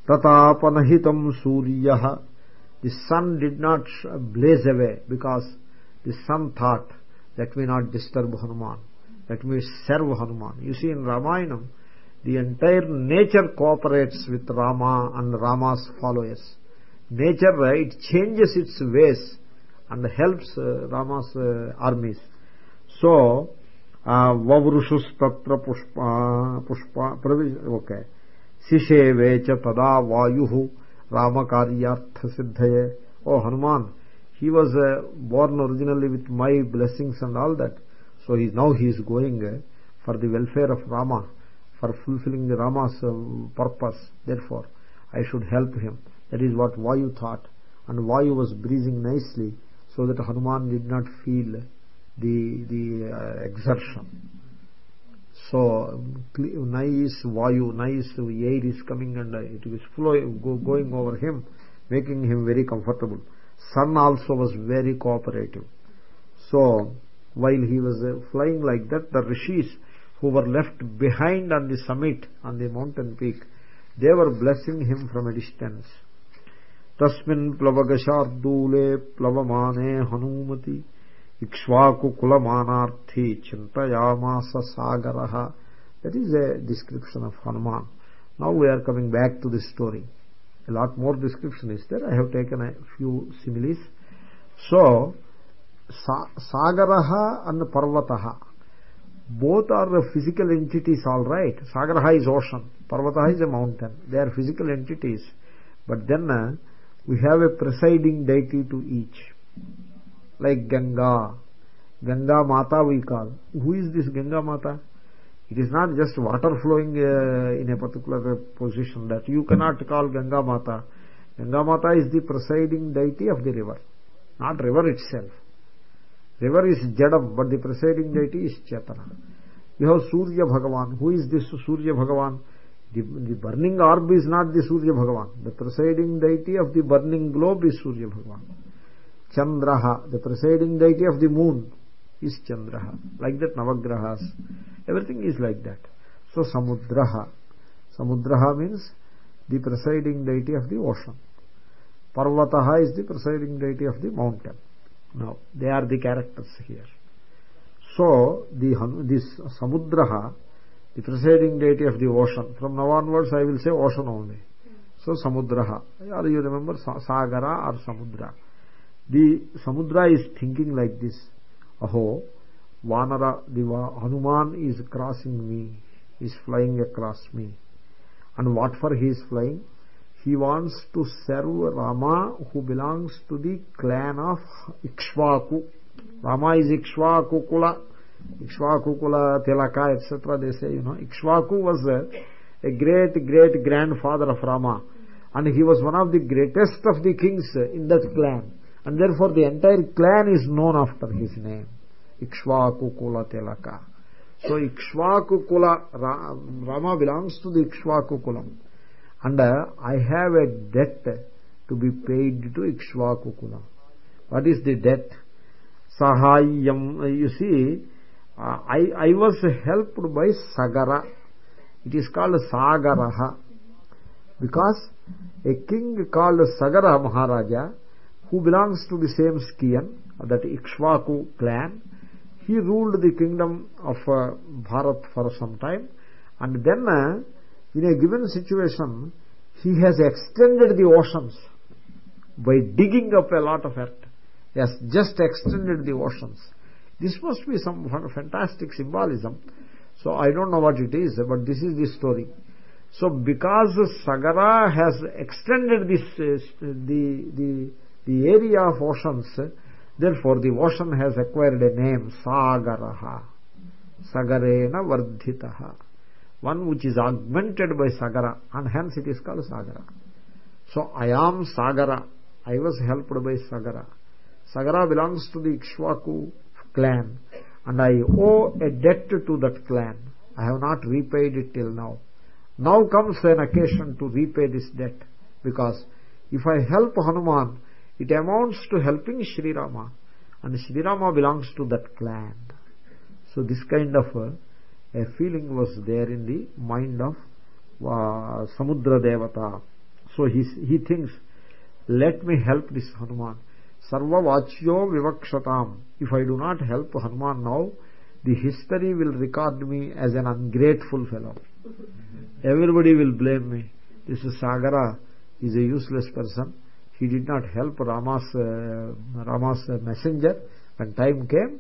Speaker 1: Tatapanahitam suryah the sun did not blaze away because the sun thought that may not disturb hanuman that may serve hanuman. You see in ramayanam the entire nature cooperates with rama and rama's followers. Nature uh, right changes its ways and helps uh, rama's uh, armies. So వవృషుస్తత్ర పుష్ప పుష్ప ప్రవి okay శిషేవే చ తదా వాయు ramakaryaartha siddhaye oh hanuman he was uh, born originally with my blessings and all that. So he now he is going uh, for the welfare of rama for fulfilling the rama's uh, purpose. Therefore i should help him. That is what vayu thought. And vayu was breathing nicely so that hanuman did not feel the the uh, exertion so nice vayu nice air is coming and it is flowing go, going over him making him very comfortable. Sun also was very cooperative. So while he was uh, flying like that the rishis who were left behind on the summit on the mountain peak they were blessing him from a distance. Tasmin plavagashardule plavamane hanumati chintayamasa sagaraha that is a description of hanuman now we are coming back to this story a lot more description is there i have taken a few similes so sagaraha and parvataha both are physical entities all right sagaraha is ocean parvataha is a mountain they are physical entities but then uh, we have a presiding deity to each like Ganga. Ganga Mata we call. Who is this Ganga Mata? It is not just water flowing uh, in a particular position that you cannot call Ganga Mata. Ganga Mata is the presiding deity of the river, not river itself. River is Jadam, but the presiding deity is Chetana. You have Surya Bhagavan. Who is this Surya Bhagavan? The, the burning orb is not the Surya Bhagavan. The presiding deity of the burning globe is Surya Bhagavan. Chandraha. The presiding deity of the moon is chandraha. Like that navagrahas. Everything is like that. So samudraha. Samudraha means the presiding deity of the ocean. Parvataha is the presiding deity of the mountain. Now they are the characters here. So the this samudraha the presiding deity of the ocean. From now onwards i will say ocean only. So samudraha. Or you remember sagara or samudra the samudra is thinking like this. Aho vanara the hanuman is crossing me. Is flying across me. And what for he is flying? He wants to serve rama who belongs to the clan of ikshvaku rama is ikshvaku kula. Ikshvaku kula tilaka etc they say you know. Ikshvaku was a great great grandfather of rama. And he was one of the greatest of the kings in that clan and therefore the entire clan is known after his name. Ikshvaku kula tilaka so ikshvaku kula rama belongs to the ikshvaku kulam. And uh, i have a debt to be paid to ikshvaku kulam. What is the debt? Sahayam you see uh, I, I was helped by Sagara. It is called Sagaraha. Because a king called Sagara Maharaja, who belongs to the same Skian, that Ikshvaku clan, he ruled the kingdom of uh, Bharat for some time and then uh, in a given situation he has extended the oceans by digging up a lot of earth. He has just extended the oceans. This must be some fantastic symbolism. So i don't know what it is but this is the story. So because sagara has extended this uh, the the the area of oceans therefore the ocean has acquired a name sagaraha sagarena vardhitaha. One which is augmented by sagara and hence it is called sagara. So i am sagara. I was helped by sagara. Sagara belongs to the ikshvaku clan and i owe a debt to that clan. I have not repaid it till now. Now comes an occasion to repay this debt because if i help hanuman it amounts to helping Sri Rama and Sri Rama belongs to that clan so this kind of a feeling was there in the mind of uh, Samudra Devata. So he, he thinks, let me help this Hanuman. Sarva Vachyo Vivakshatam. If I do not help Hanuman now, the history will record me as an ungrateful fellow. Everybody will blame me. This Sagara is a useless person. He did not help Rama's, uh, Rama's messenger when time came.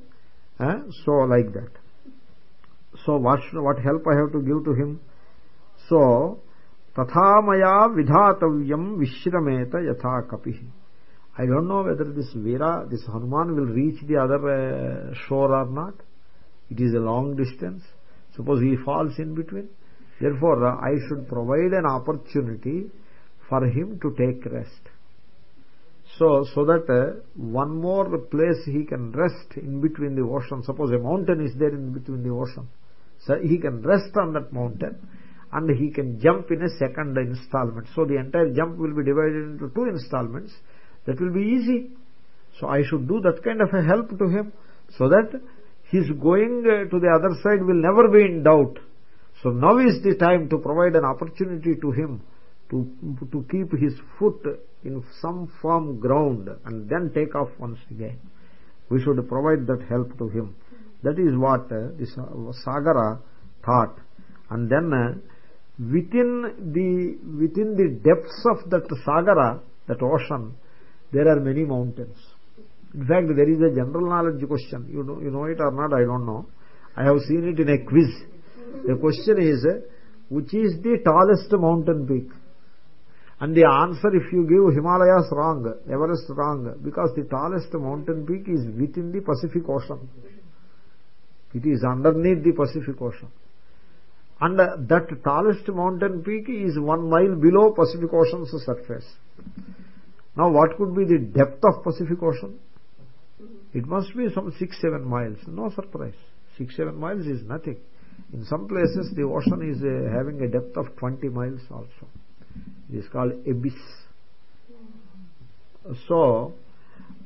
Speaker 1: So like that. So what what help i have to give to him? So tatha maya vidhatavyam vishrameta yatha kapi i don't know whether this veera this hanuman will reach the other uh, shore or not. It is a long distance. Suppose he falls in between. Therefore uh, i should provide an opportunity for him to take rest so so that uh, one more place he can rest in between the ocean. Suppose a mountain is there in between the ocean. So he can rest on that mountain and he can jump in a second installment. So the entire jump will be divided into two installments. That will be easy. So i should do that kind of a help to him so that his going uh, to the other side will never be in doubt. So now is the time to provide an opportunity to him to to keep his foot in some firm ground and then take off once again. We should provide that help to him. That is what uh, this sagara thought. And then uh, within the within the depths of that sagara that ocean there are many mountains. In fact there is a general knowledge question. You know you know it or not i don't know. I have seen it in a quiz. The question is which is the tallest mountain peak and the answer if you give himalayas wrong everest wrong because the tallest mountain peak is within the pacific ocean. It is underneath the pacific ocean. And that tallest mountain peak is one mile below pacific ocean's surface. Now what could be the depth of pacific ocean? It must be some 6 7 miles. No surprise. 6 7 miles is nothing. In some places the ocean is uh, having a depth of 20 miles also it is called abyss so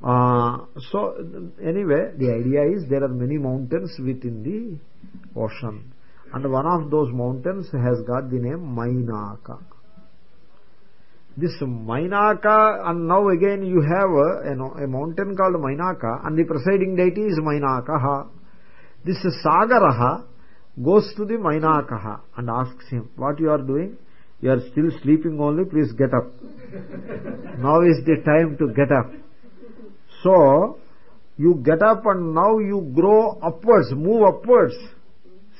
Speaker 1: uh, so anyway the idea is there are many mountains within the ocean. And one of those mountains has got the name mainaka. This mainaka and now again you have a, a mountain called mainaka and the presiding deity is mainaka this sagaraha goes to the mainaka and asks him what you are doing you are still sleeping only please get up. Now is the time to get up. So you get up and now you grow upwards move upwards.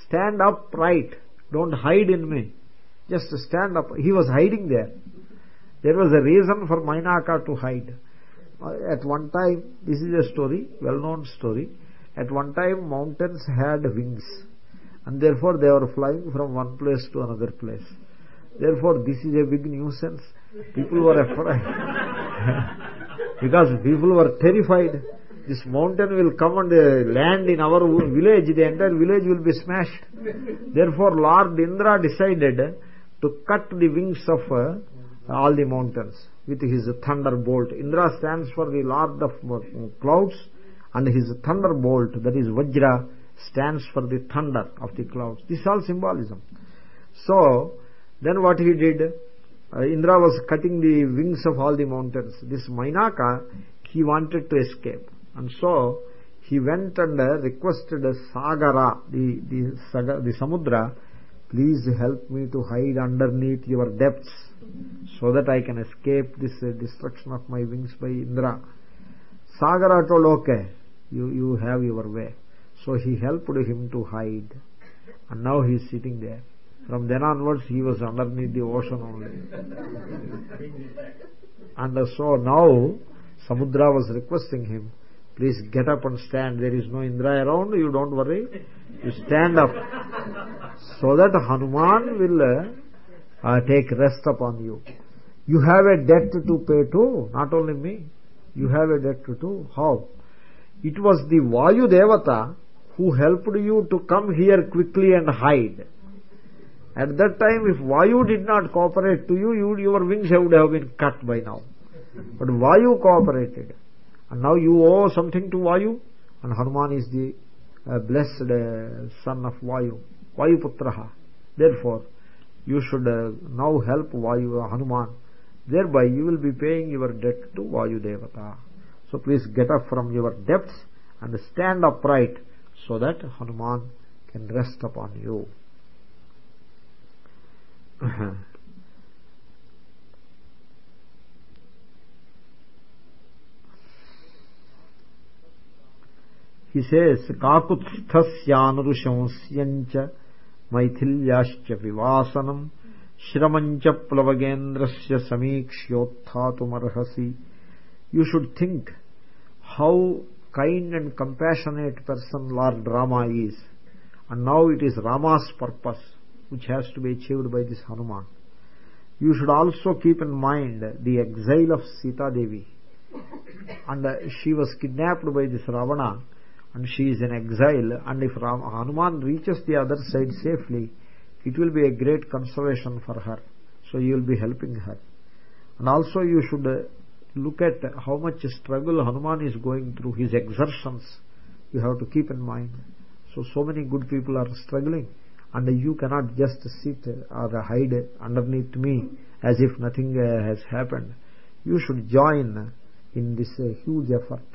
Speaker 1: Stand upright. Don't hide in me. Just stand up. He was hiding there. There was a reason for mainaka to hide. Uh, at one time this is a story well known story. At one time mountains had wings and therefore they were flying from one place to another place therefore this is a big nuisance. People were afraid. Because people were terrified. This mountain will come and uh, land in our village. The entire village will be smashed. Therefore lord indra decided to cut the wings of uh, all the mountains with his thunderbolt. Indra stands for the lord of clouds and his thunderbolt that is vajra stands for the thunder of the clouds. This is all symbolism. So then what he did? Uh, indra was cutting the wings of all the mountains. This mainaka he wanted to escape. And so he went and uh, requested sagara the the the samudra please help me to hide underneath your depths so that i can escape this uh, destruction of my wings by indra. Sagara told okay you you have your way. So he helped him to hide. And now he is sitting there from then onwards he was underneath the ocean only. And so now samudra was requesting him please get up and stand. There is no indra around. You don't worry. You stand up. So that hanuman will uh, take rest upon you. You have a debt to pay too not only me. You have a debt too. How? It was the vayu devata who helped you to come here quickly and hide at that time if vayu did not cooperate to you, you your wings would have been cut by now. But vayu cooperated. And now you owe something to vayu. And hanuman is the uh, blessed uh, son of vayu. Vayu putraha. Therefore you should uh, now help vayu uh, hanuman. Thereby you will be paying your debt to vayu devata. So please get up from your depths and stand upright so that hanuman can rest upon you he says kakutsthasyanurushamsyancha maithilyascha vivasanam shramancha plavagendrasya samikshyotthaatumarhasi you should think how kind and compassionate person lord rama is. And now it is rama's purpose which has to be achieved by this hanuman. You should also keep in mind the exile of sita devi. And she was kidnapped by this ravana and she is in exile. And if Hanuman reaches the other side safely it will be a great consolation for her. So you will be helping her. And also you should uh, look at how much struggle Hanuman is going through his exertions. You have to keep in mind. So so many good people are struggling and you cannot just sit or hide underneath me as if nothing uh, has happened you should join in this uh, huge effort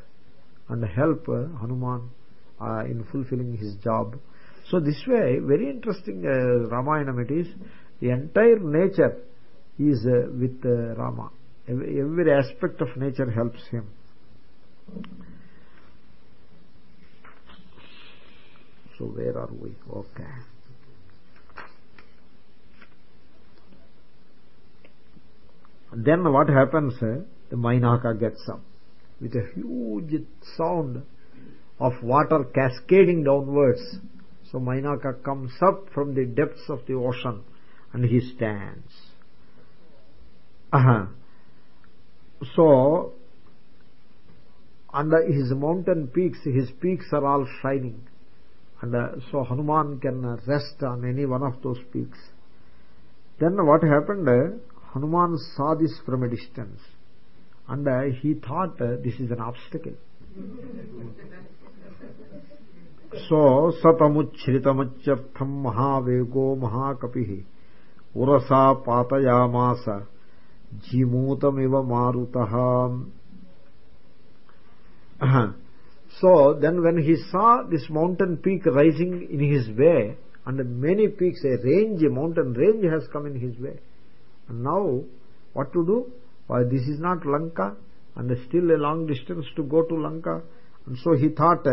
Speaker 1: and help uh, Hanuman uh, in fulfilling his job. So this way, very interesting uh, Ramayanam it is. The entire nature is uh, with uh, Rama. Every aspect of nature helps him. So where are we? Okay. Then what happens? Uh, the Mainaka gets up with a huge sound of water cascading downwards. So mainaka comes up from the depths of the ocean and he stands. Uh-huh. so under his mountain peaks his peaks are all shining. And uh, so hanuman can rest on any one of those peaks. Then what happened uh, Hanuman saw this from a distance and uh, he thought this is an obstacle. so satamuchhritamachatham mahavego mahakapihi urasa patayamasa maruta ham. so then when he saw this mountain peak rising in his way and many peaks a range a mountain range has come in his way now what to do why this is not lanka and still a long distance to go to lanka and so he thought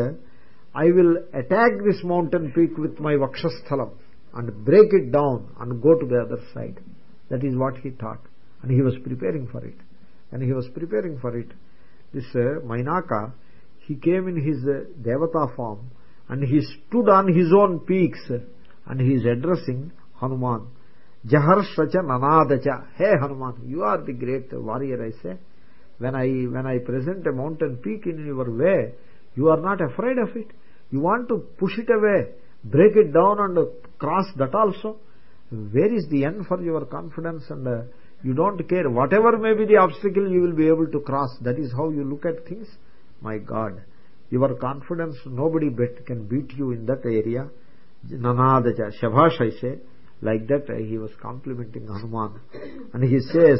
Speaker 1: I will attack this mountain peak with my Vakshasthalam and break it down and go to the other side. That is what he thought. And he was preparing for it. And he was preparing for it. This uh, Mainaka, he came in his uh, Devata form and he stood on his own peaks and he is addressing Hanuman. Jaharshacha Nanadacha. Hey Hanuman, you are the great warrior, I say. When I, when I present a mountain peak in your way, you are not afraid of it. You want to push it away break it down and cross that also. Where is the end for your confidence and uh, you don't care. Whatever may be the obstacle you will be able to cross. That is how you look at things. My god. Your confidence nobody can beat you in that area. Nanadaja shabash i say like that he was complimenting hanuman. And he says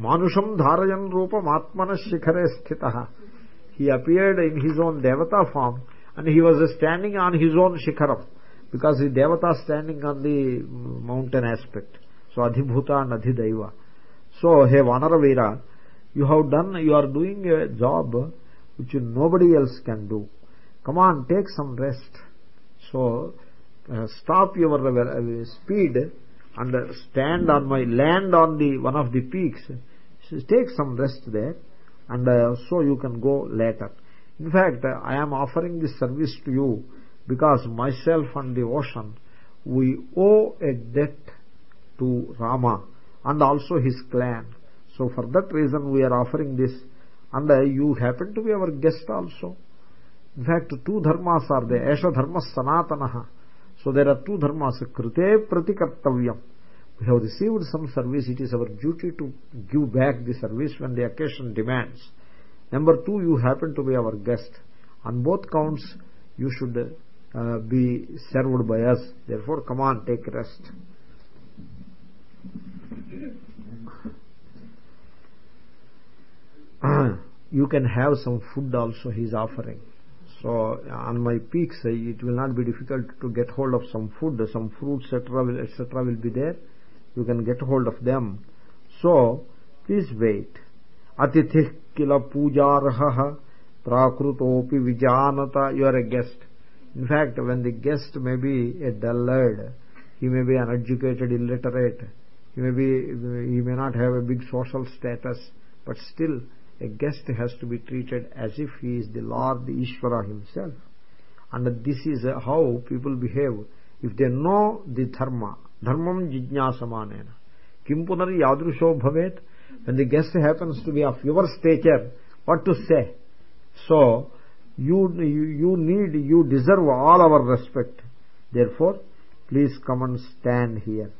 Speaker 1: manusham dharayan rupam atmana shikhare he appeared in his own devata form and he was standing on his own shikharam because the devata standing on the mountain aspect. So adhibhuta and adhidaiva so hey vanaravira you have done you are doing a job which nobody else can do. Come on take some rest. So uh, stop your uh, speed and stand on my land on the one of the peaks. Take some rest there and uh, so you can go later. In fact i am offering this service to you because myself and the ocean we owe a debt to rama and also his clan. So for that reason we are offering this. And uh, you happen to be our guest also. In fact two dharmas are there. Esha dharma sanatana so there are two dharmas krite pratikartavyam we have received some service. It is our duty to give back the service when the occasion demands. Number 2 you happen to be our guest. On both counts you should uh, be served by us. Therefore come on take rest. You can have some food also he is offering so on my peaks it will not be difficult to get hold of some food. Some fruits etc etc will be there. You can get hold of them. So please wait. Atithih kila pujarah prakrutopi vijanata. You are a guest. In fact when the guest may be a dullard he may be uneducated illiterate he may be he may not have a big social status but still a guest has to be treated as if he is the lord the ishvara himself. And this is how people behave. If they know the dharma dharmam jijnasamanena kim punar yadrusho bhavet? When the guest happens to be of your stature what to say? So you you need you deserve all our respect. Therefore please come and stand here.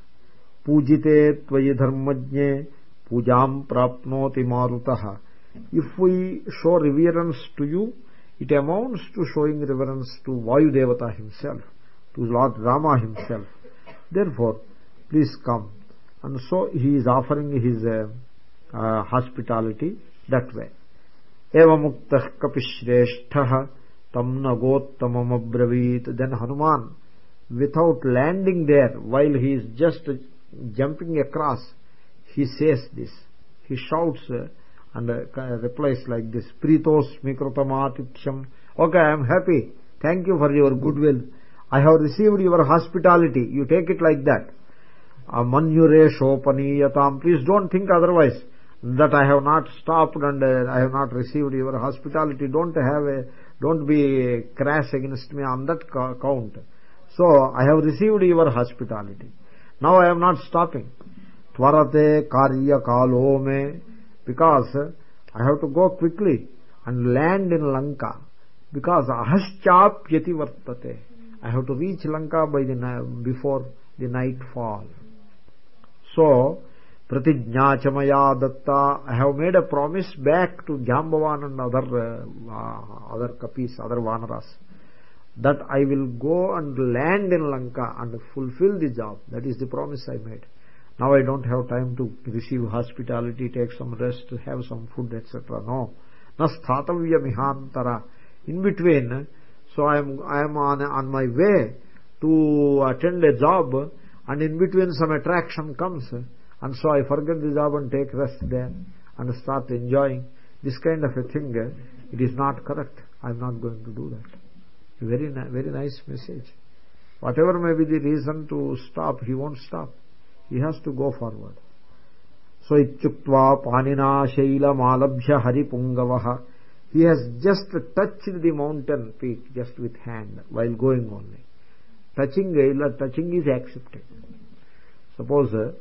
Speaker 1: Pujite tvayi dharmajne pujam prapnoti marutah if we show reverence to you it amounts to showing reverence to vayu devata himself to lord rama himself. Therefore please come. And so he is offering his uh, uh, hospitality that way. Kapishreshthah tam nagottamam abravit then hanuman without landing there while he is just jumping across he says this. He shouts uh, and uh, replies like this pritosmi krutamatithyam okay i am happy. Thank you for your goodwill. I have received your hospitality. You take it like that. Manyure shopaniyatam please don't think otherwise that i have not stopped and uh, i have not received your hospitality. Don't have a don't be crass against me on that count. So i have received your hospitality. Now i am not stopping. Tvarate karya kalo me because I have to go quickly and land in Lanka because ahaschapyati vartate. I have to reach Lanka by the before the nightfall. So, pratijñachamaya datta, I have made a promise back to Jambavan and other, uh, other kapis, other vanaras, that I will go and land in Lanka and fulfill the job. That is the promise I made now i don't have time to receive hospitality take some rest have some food etc no. Na sthatavya mihantara. In between so i am i am on on my way to attend a job and in between some attraction comes and so i forget the job and take rest there and start enjoying this kind of a thing. It is not correct. I am not going to do that. Very very nice message. Whatever may be the reason to stop he won't stop he has to go forward. So ityuktva panina shailam alabhya haripungavah he has just touched the mountain peak just with hand while going only. Touching eh, touching is accepted. Suppose uh,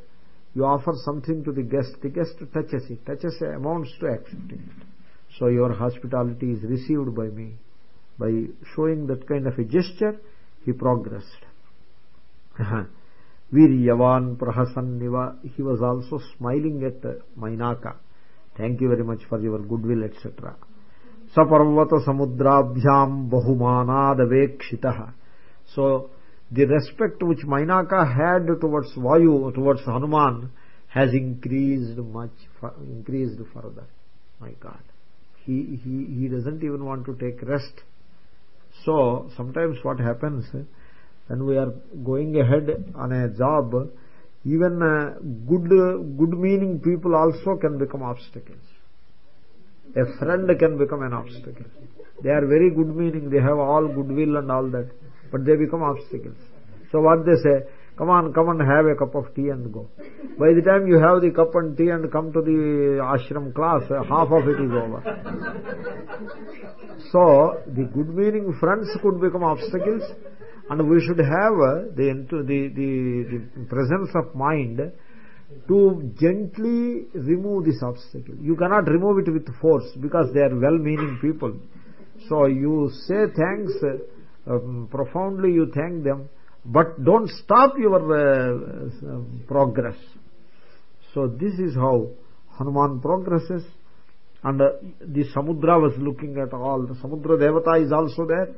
Speaker 1: you offer something to the guest the guest touches it touches eh, amounts to accepting it so your hospitality is received by me. By showing that kind of a gesture he progressed uh-huh. Viryavan Prahasanniva. He was also smiling at Mainaka. Thank you very much for your goodwill, etc. saparvata samudrabhyam bahumanadavekshitah so the respect which mainaka had towards vayu towards hanuman has increased much increased further my god he he he doesn't even want to take rest so sometimes what happens when we are going ahead on a job even uh, good good meaning people also can become obstacles. A friend can become an obstacle. They are very good meaning. They have all goodwill and all that but they become obstacles. So what they say come on come and have a cup of tea and go. By the time you have the cup and tea and come to the ashram class eh, half of it is over. So the good meaning friends could become obstacles and we should have eh, the the the, the presence of mind to gently remove this obstacle. You cannot remove it with force because they are well meaning people. So you say thanks eh, um, profoundly you thank them but don't stop your uh, progress. So this is how hanuman progresses. And uh, the samudra was looking at all. The samudra devata is also there.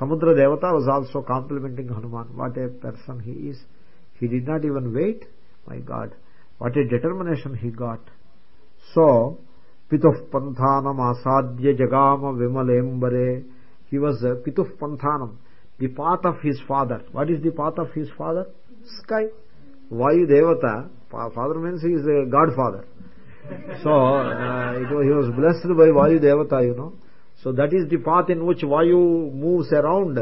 Speaker 1: Samudra devata was also complimenting hanuman. What a person he is. He did not even wait. My god. What a determination he got. So pituh panthanam asadya jagama vimalembare he was uh, pituh panthanam the path of his father. What is the path of his father? Sky. Vayu devata. Father means he is a godfather. So uh, he was blessed by vayu devata you know. So that is the path in which vayu moves around.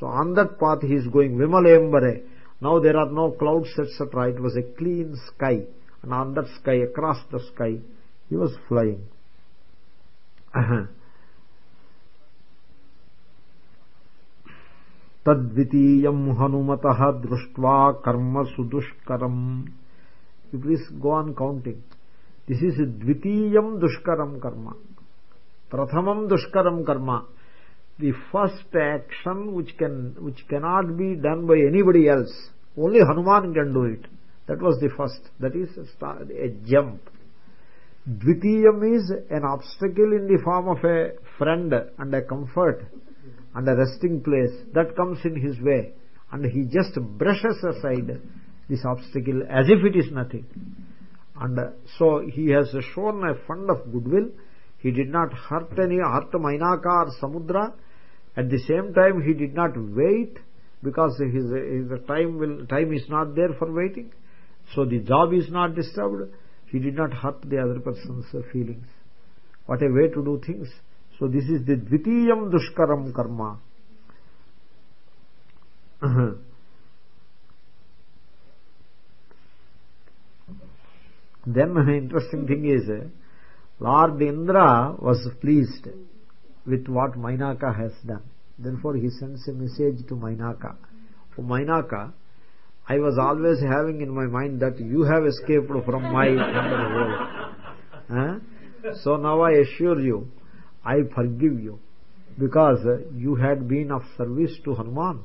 Speaker 1: So on that path he is going vimalembare now there are no clouds etc it was a clean sky. And on that sky across the sky he was flying तद्वितीयं हनुमतः दृष्ट्वा कर्म सुदुष्करम् you please go on counting this is dvitiyam dushkaram karma prathamam dushkaram karma the first action which can which cannot be done by anybody else only hanuman can do it that was the first that is a, start, a jump dvitiyam is an obstacle in the form of a friend and a comfort and a resting place that comes in his way. And he just brushes aside this obstacle as if it is nothing. And so he has shown a fund of goodwill. He did not hurt any hurt mainaka or samudra. At the same time he did not wait because his, his time will time is not there for waiting. So the job is not disturbed. He did not hurt the other person's feelings. What a way to do things so this is the dvitiyam dushkaram karma. Then interesting thing is lord indra was pleased with what mainaka has done. Therefore he sends a message to mainaka. Oh mainaka i was always having in my mind that you have escaped from my underworld huh? so now i assure you I forgive you because you had been of service to Hanuman.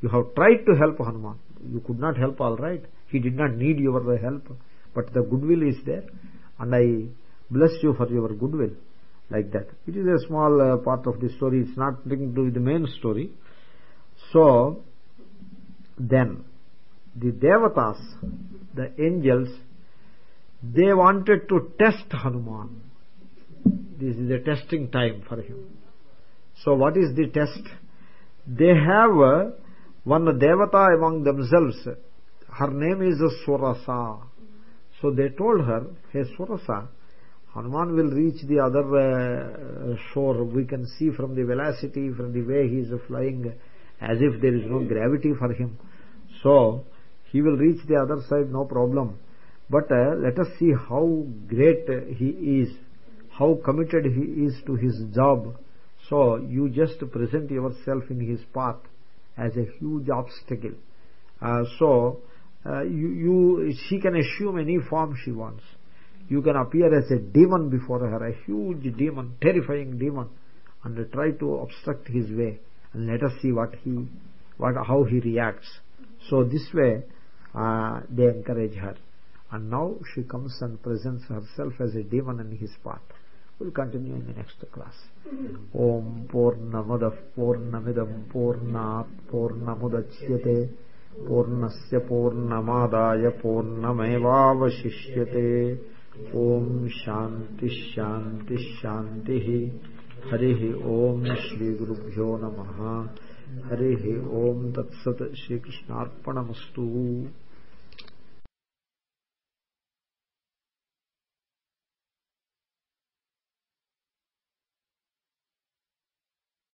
Speaker 1: You have tried to help Hanuman. You could not help all right. He did not need your help. But the goodwill is there. And I bless you for your goodwill. Like that. It is a small uh, part of the story. It's not nothing to the main story. So, then, the devatas, the angels, they wanted to test Hanuman this is a testing time for him. So what is the test? They have uh, one devata among themselves. Her name is surasa. So they told her hey surasa hanuman will reach the other uh, shore. We can see from the velocity from the way he is flying as if there is no gravity for him. So he will reach the other side no problem. But uh, let us see how great he is how committed he is to his job. So you just present yourself in his path as a huge obstacle. Uh, so uh, you, you she can assume any form she wants. You can appear as a demon before her a huge demon terrifying demon and try to obstruct his way. And let us see what he what how he reacts. So this way uh, they encourage her. And now she comes and presents herself as a demon in his path We'll continue in the next class. Om Purnamada Purnamidam Purnat Purnamudachyate Purnasya Purnamadaya Purnamevavashishyate Om Shanti Shanti Shantihi Harihi Om Shri Guru Bhyo Namaha हरिः ओम् तत्सत् श्रीकृष्णार्पणमस्तु